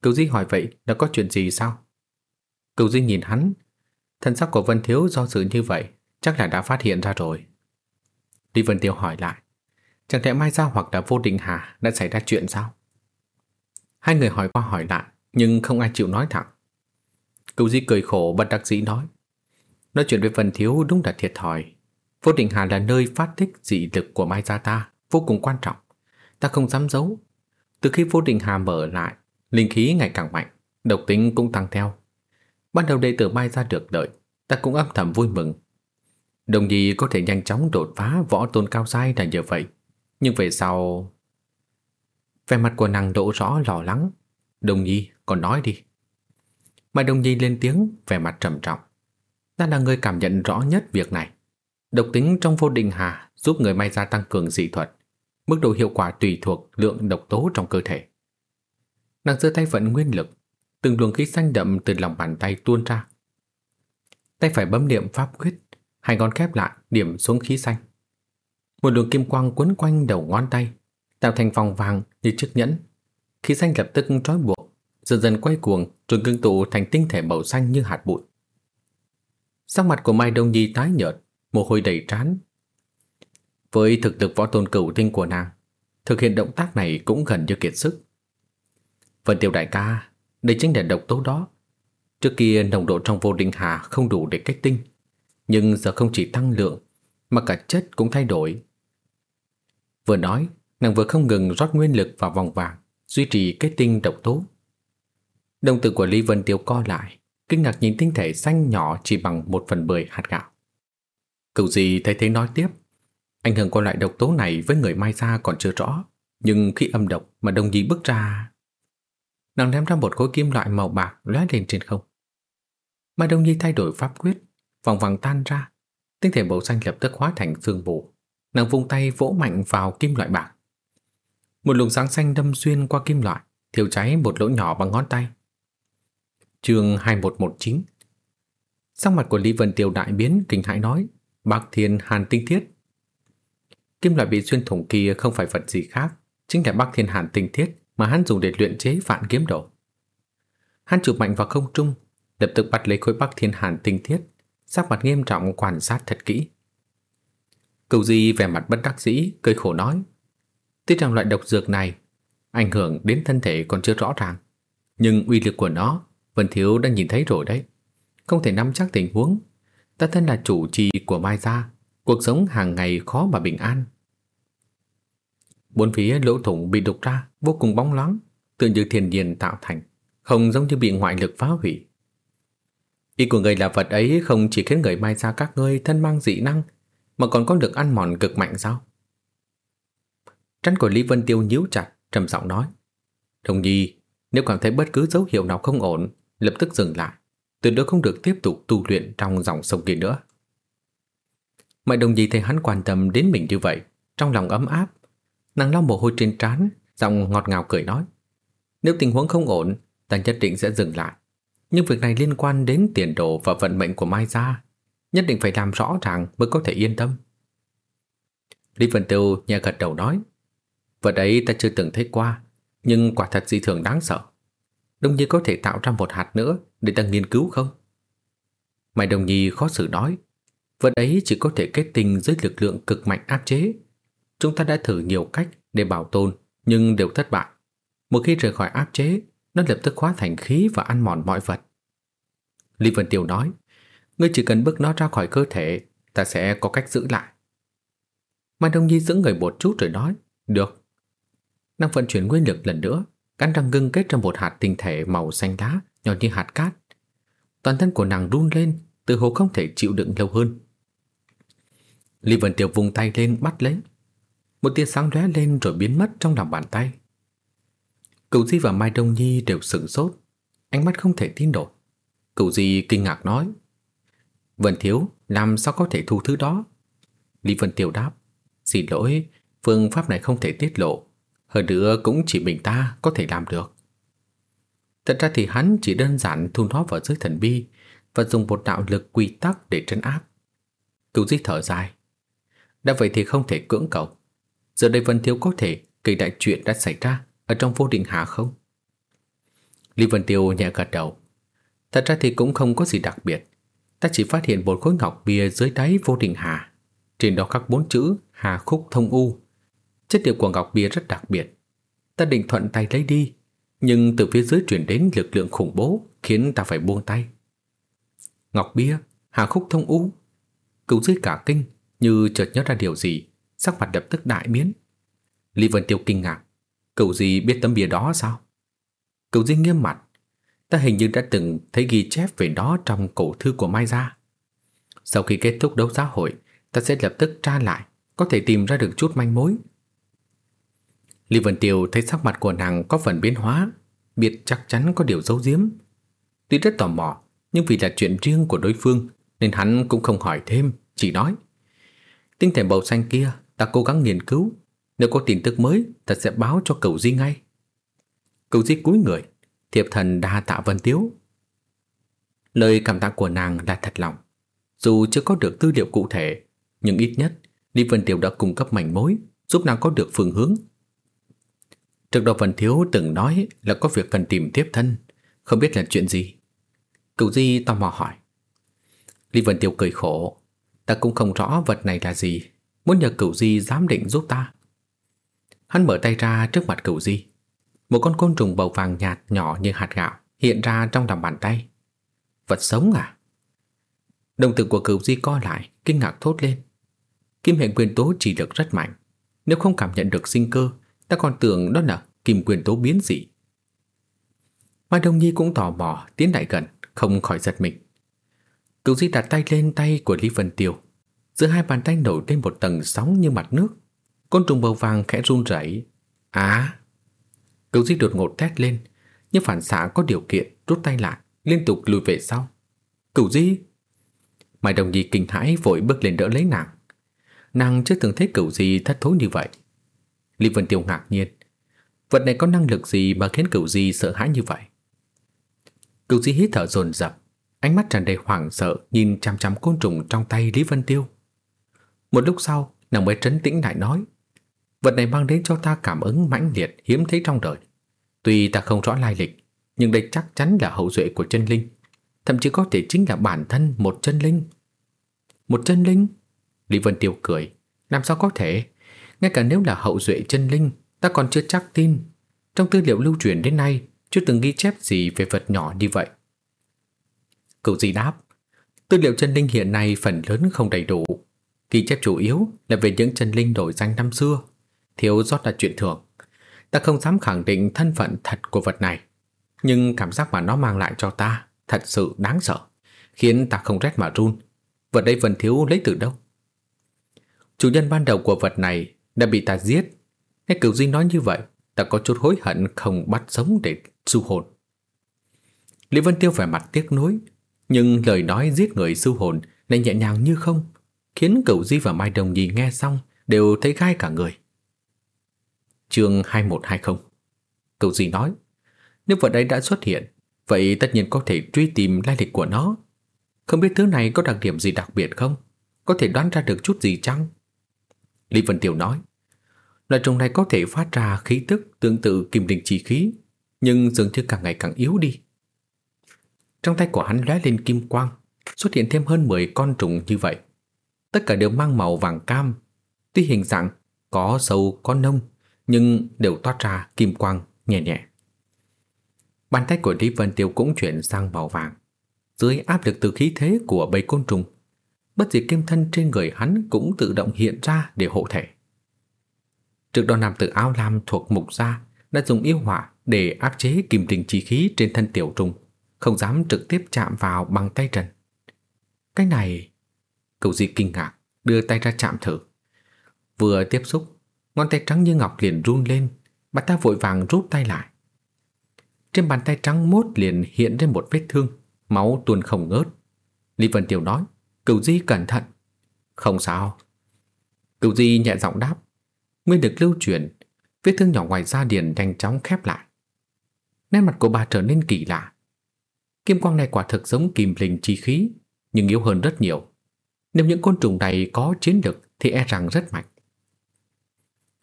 cầu Di hỏi vậy đã có chuyện gì sao? Cậu Di nhìn hắn, thân sắc của Vân Thiếu do dự như vậy, chắc là đã phát hiện ra rồi. Lý Vân Tiêu hỏi lại, chẳng lẽ Mai Gia hoặc là Vô Đình Hà đã xảy ra chuyện sao? Hai người hỏi qua hỏi lại, nhưng không ai chịu nói thẳng. Cậu Di cười khổ bất đắc dĩ nói, nói chuyện với Vân Thiếu đúng là thiệt thòi. Vô Đình Hà là nơi phát tích dị lực của Mai Gia ta, vô cùng quan trọng. Ta không dám giấu. Từ khi Vô Đình Hà mở lại, linh khí ngày càng mạnh, độc tính cũng tăng theo. Ban đầu đệ tử Mai ra được đợi, ta cũng âm thầm vui mừng. Đồng nhi có thể nhanh chóng đột phá võ tôn cao sai là như vậy. Nhưng về sau... Vẻ mặt của nàng đổ rõ lo lắng. Đồng nhi, còn nói đi. mà Đồng nhi lên tiếng, vẻ mặt trầm trọng. Ta là người cảm nhận rõ nhất việc này. Độc tính trong vô định hà giúp người Mai Gia tăng cường dị thuật. Mức độ hiệu quả tùy thuộc lượng độc tố trong cơ thể. Nàng giơ tay vận nguyên lực, từng luồng khí xanh đậm từ lòng bàn tay tuôn ra. Tay phải bấm niệm pháp quyết, hai ngón khép lại điểm xuống khí xanh. Một luồng kim quang quấn quanh đầu ngón tay, tạo thành vòng vàng như chiếc nhẫn. Khí xanh lập tức trói buộc, dần dần quay cuồng rồi ngưng tụ thành tinh thể màu xanh như hạt bụi. Sắc mặt của Mai Đông Nhi tái nhợt, mồ hôi đầy trán. Với thực lực võ tôn cửu tinh của nàng, thực hiện động tác này cũng gần như kiệt sức. Vân Tiêu đại ca, đây chính là độc tố đó. Trước kia nồng độ trong vô định hà không đủ để kết tinh, nhưng giờ không chỉ tăng lượng, mà cả chất cũng thay đổi. Vừa nói, nàng vừa không ngừng rót nguyên lực vào vòng vàng, duy trì kết tinh độc tố. Đồng tử của Lý Vân Tiêu co lại, kinh ngạc nhìn tinh thể xanh nhỏ chỉ bằng một phần mười hạt gạo. Cậu gì thấy thế nói tiếp, ảnh hưởng của loại độc tố này với người Mai Gia còn chưa rõ, nhưng khi âm độc mà đồng nhi bước ra Nàng ném ra một khối kim loại màu bạc lóe lên trên không. Mai Đông Nhi thay đổi pháp quyết, vòng vàng tan ra, tinh thể màu xanh lập tức hóa thành sương mù. Nàng vung tay vỗ mạnh vào kim loại bạc. Một luồng sáng xanh đâm xuyên qua kim loại, thiêu cháy một lỗ nhỏ bằng ngón tay. Chương 2119 Sắc mặt của Lý Vân Tiêu đại biến kinh hãi nói Bạc thiên hàn tinh thiết Kim loại bị xuyên thủng kia không phải vật gì khác Chính là bác thiên hàn tinh thiết mà hắn dùng để luyện chế vạn kiếm đồ. Hắn chụp mạnh vào không trung, lập tức bắt lấy khối bắc thiên hàn tinh thiết, sắc mặt nghiêm trọng quan sát thật kỹ. Cầu Di vẻ mặt bất đắc dĩ, cười khổ nói. Tuy rằng loại độc dược này ảnh hưởng đến thân thể còn chưa rõ ràng, nhưng uy lực của nó Vân Thiếu đã nhìn thấy rồi đấy. Không thể nắm chắc tình huống. Ta thân là chủ trì của Mai Gia, cuộc sống hàng ngày khó mà bình an. Bốn phía lỗ thủng bị đục ra vô cùng bóng loáng, tựa như thiên nhiên tạo thành, không giống như bị ngoại lực phá hủy. Ý của người là vật ấy không chỉ khiến người mai ra các ngươi thân mang dị năng, mà còn có được ăn mòn cực mạnh sao? Trăn của Lý Vân Tiêu nhíu chặt, trầm giọng nói. Đồng nhi, nếu cảm thấy bất cứ dấu hiệu nào không ổn, lập tức dừng lại, tuyệt đối không được tiếp tục tu luyện trong dòng sông kia nữa. Mọi đồng nhi thấy hắn quan tâm đến mình như vậy, trong lòng ấm áp, Nàng lau mồ hôi trên trán, giọng ngọt ngào cười nói. Nếu tình huống không ổn, ta nhất định sẽ dừng lại. Nhưng việc này liên quan đến tiền đồ và vận mệnh của Mai Gia. Nhất định phải làm rõ ràng mới có thể yên tâm. Lý Vân Tiêu nhẹ gật đầu nói. Vật ấy ta chưa từng thấy qua, nhưng quả thật dị thường đáng sợ. Đông Nhi có thể tạo ra một hạt nữa để ta nghiên cứu không? Mai Đồng Nhi khó xử nói. Vật ấy chỉ có thể kết tinh dưới lực lượng cực mạnh áp chế. Chúng ta đã thử nhiều cách để bảo tồn, nhưng đều thất bại. Một khi rời khỏi áp chế, nó lập tức hóa thành khí và ăn mòn mọi vật. Lý Vân Tiêu nói, ngươi chỉ cần bước nó ra khỏi cơ thể, ta sẽ có cách giữ lại. Mai Đông Nhi giữ người một chút rồi nói, được. Năng vận chuyển nguyên lực lần nữa, cắn răng ngưng kết ra một hạt tinh thể màu xanh lá nhỏ như hạt cát. Toàn thân của nàng run lên, từ hồ không thể chịu đựng lâu hơn. Lý Vân Tiêu vùng tay lên bắt lấy. Một tia sáng lóe lên rồi biến mất trong lòng bàn tay. Cửu Di và Mai Đông Nhi đều sửng sốt, ánh mắt không thể tin nổi. Cửu Di kinh ngạc nói, Vân Thiếu, làm sao có thể thu thứ đó? Lý Vân Tiêu đáp, xin lỗi, phương pháp này không thể tiết lộ, hơn nữa cũng chỉ mình ta có thể làm được. Thật ra thì hắn chỉ đơn giản thu nó vào dưới thần bi và dùng một đạo lực quy tắc để trấn áp. Cửu Di thở dài. Đã vậy thì không thể cưỡng cầu. Giờ đây Vân Thiếu có thể kể đại chuyện đã xảy ra ở trong vô định hà không? Lý Vân Tiêu nhẹ gật đầu. Thật ra thì cũng không có gì đặc biệt. Ta chỉ phát hiện một khối ngọc bia dưới đáy vô định hà. Trên đó khắc bốn chữ Hà Khúc Thông U. Chất liệu của ngọc bia rất đặc biệt. Ta định thuận tay lấy đi, nhưng từ phía dưới chuyển đến lực lượng khủng bố khiến ta phải buông tay. Ngọc bia, Hà Khúc Thông U. Cửu dưới cả kinh như chợt nhớ ra điều gì, sắc mặt lập tức đại biến. Lý Vân Tiêu kinh ngạc. Cậu gì biết tấm bia đó sao? Cậu gì nghiêm mặt. Ta hình như đã từng thấy ghi chép về đó trong cổ thư của Mai Gia. Sau khi kết thúc đấu giá hội, ta sẽ lập tức tra lại, có thể tìm ra được chút manh mối. Lý Vân Tiêu thấy sắc mặt của nàng có phần biến hóa, biết chắc chắn có điều giấu giếm. Tuy rất tò mò, nhưng vì là chuyện riêng của đối phương nên hắn cũng không hỏi thêm, chỉ nói. Tinh thể màu xanh kia ta cố gắng nghiên cứu, nếu có tin tức mới, ta sẽ báo cho cậu Di ngay. Cậu Di cúi người, thiệp thần đa tạ Vân Tiếu. Lời cảm tạ của nàng là thật lòng. Dù chưa có được tư liệu cụ thể, nhưng ít nhất Lý Vân Tiếu đã cung cấp mảnh mối, giúp nàng có được phương hướng. Trước đó Vân Thiếu từng nói là có việc cần tìm tiếp thân, không biết là chuyện gì. Cậu Di tò mò hỏi. Lý Vân Tiêu cười khổ, ta cũng không rõ vật này là gì, muốn nhờ cửu Di giám định giúp ta. Hắn mở tay ra trước mặt cửu di. Một con côn trùng bầu vàng nhạt nhỏ như hạt gạo hiện ra trong lòng bàn tay. Vật sống à? Đồng tử của cửu di co lại, kinh ngạc thốt lên. Kim hệ quyền tố chỉ lực rất mạnh. Nếu không cảm nhận được sinh cơ, ta còn tưởng đó là kim quyền tố biến dị. Mai Đông Nhi cũng tò mò tiến lại gần, không khỏi giật mình. Cửu di đặt tay lên tay của Lý Vân Tiêu. Giữa hai bàn tay nổi lên một tầng sóng như mặt nước. Côn trùng màu vàng khẽ run rẩy. Á! Cửu di đột ngột thét lên, nhưng phản xạ có điều kiện rút tay lại, liên tục lùi về sau. Cửu di! Mai đồng nhi kinh hãi vội bước lên đỡ lấy nàng. Nàng chưa từng thấy cửu di thất thối như vậy. Lý Vân Tiêu ngạc nhiên. Vật này có năng lực gì mà khiến cửu di sợ hãi như vậy? Cửu di hít thở dồn dập, ánh mắt tràn đầy hoảng sợ nhìn chăm chăm côn trùng trong tay Lý Vân Tiêu. Một lúc sau, nàng mới trấn tĩnh lại nói. Vật này mang đến cho ta cảm ứng mãnh liệt hiếm thấy trong đời. Tuy ta không rõ lai lịch, nhưng đây chắc chắn là hậu duệ của chân linh. Thậm chí có thể chính là bản thân một chân linh. Một chân linh? Lý Vân Tiêu cười. Làm sao có thể? Ngay cả nếu là hậu duệ chân linh, ta còn chưa chắc tin. Trong tư liệu lưu truyền đến nay, chưa từng ghi chép gì về vật nhỏ như vậy. Cậu gì đáp? Tư liệu chân linh hiện nay phần lớn không đầy đủ. Ghi chép chủ yếu là về những chân linh nổi danh năm xưa thiếu sót là chuyện thường. Ta không dám khẳng định thân phận thật của vật này, nhưng cảm giác mà nó mang lại cho ta thật sự đáng sợ, khiến ta không rét mà run. Vật đây Vân Thiếu lấy từ đâu? Chủ nhân ban đầu của vật này đã bị ta giết. Nghe cửu Duy nói như vậy, ta có chút hối hận không bắt sống để su hồn. Lý Vân Tiêu vẻ mặt tiếc nuối, nhưng lời nói giết người su hồn lại nhẹ nhàng như không, khiến cậu Di và Mai Đồng Nhi nghe xong đều thấy gai cả người chương 2120. Cậu Di nói, Nếu vật ấy đã xuất hiện, vậy tất nhiên có thể truy tìm lai lịch của nó. Không biết thứ này có đặc điểm gì đặc biệt không? Có thể đoán ra được chút gì chăng? Lý Vân Tiểu nói, loài trùng này có thể phát ra khí tức tương tự kim đình chi khí, nhưng dường như càng ngày càng yếu đi. Trong tay của hắn lóe lên kim quang, xuất hiện thêm hơn 10 con trùng như vậy. Tất cả đều mang màu vàng cam, tuy hình dạng có sâu có nông, nhưng đều toát ra kim quang nhẹ nhẹ. Bàn tay của Lý Vân Tiêu cũng chuyển sang màu vàng. Dưới áp lực từ khí thế của bầy côn trùng, bất diệt kim thân trên người hắn cũng tự động hiện ra để hộ thể. Trước đó nam tử áo lam thuộc mục gia đã dùng yêu hỏa để áp chế kim tình chi khí trên thân tiểu trùng, không dám trực tiếp chạm vào bằng tay trần. Cái này... Cậu di kinh ngạc, đưa tay ra chạm thử. Vừa tiếp xúc, ngón tay trắng như ngọc liền run lên, bà ta vội vàng rút tay lại. Trên bàn tay trắng mốt liền hiện ra một vết thương, máu tuôn không ngớt. Lý Vân Tiểu nói, cậu di cẩn thận. Không sao. Cậu di nhẹ giọng đáp, nguyên được lưu truyền, vết thương nhỏ ngoài da điền nhanh chóng khép lại. Nét mặt của bà trở nên kỳ lạ. Kim quang này quả thực giống kim linh chi khí, nhưng yếu hơn rất nhiều. Nếu những côn trùng này có chiến lực thì e rằng rất mạnh.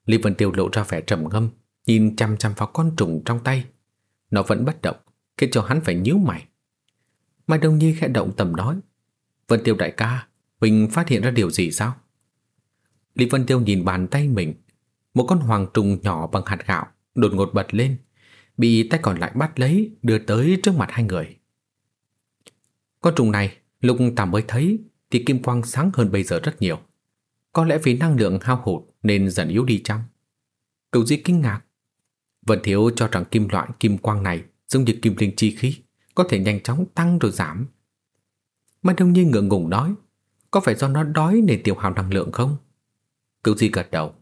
Lý Vân Tiêu lộ ra vẻ trầm ngâm, nhìn chăm chăm vào con trùng trong tay. Nó vẫn bất động, khiến cho hắn phải nhíu mày. Mai Đông Nhi khẽ động tầm nói. Vân Tiêu đại ca, Huỳnh phát hiện ra điều gì sao? Lý Vân Tiêu nhìn bàn tay mình. Một con hoàng trùng nhỏ bằng hạt gạo đột ngột bật lên, bị tay còn lại bắt lấy đưa tới trước mặt hai người. Con trùng này, lúc ta mới thấy thì kim quang sáng hơn bây giờ rất nhiều. Có lẽ vì năng lượng hao hụt nên dần yếu đi chăng? Cửu Di kinh ngạc. Vân Thiếu cho rằng kim loại kim quang này giống như kim linh chi khí, có thể nhanh chóng tăng rồi giảm. mà Đông nhiên ngượng ngùng nói, có phải do nó đói nên tiêu hao năng lượng không? Cửu Di gật đầu,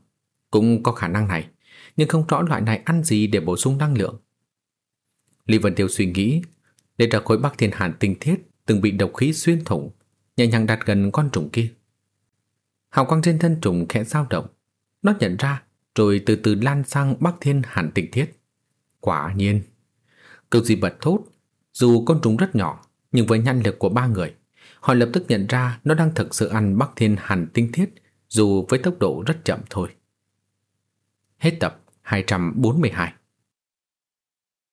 cũng có khả năng này, nhưng không rõ loại này ăn gì để bổ sung năng lượng. Lý Vân Tiêu suy nghĩ, đây là khối Bắc Thiên Hàn tinh thiết từng bị độc khí xuyên thủng, nhẹ nhàng đặt gần con trùng kia. Hào quang trên thân trùng khẽ dao động, nó nhận ra rồi từ từ lan sang Bắc Thiên Hàn tinh thiết. Quả nhiên, cực dị bật thốt, dù con trùng rất nhỏ, nhưng với nhanh lực của ba người, họ lập tức nhận ra nó đang thực sự ăn Bắc Thiên Hàn tinh thiết, dù với tốc độ rất chậm thôi. Hết tập 242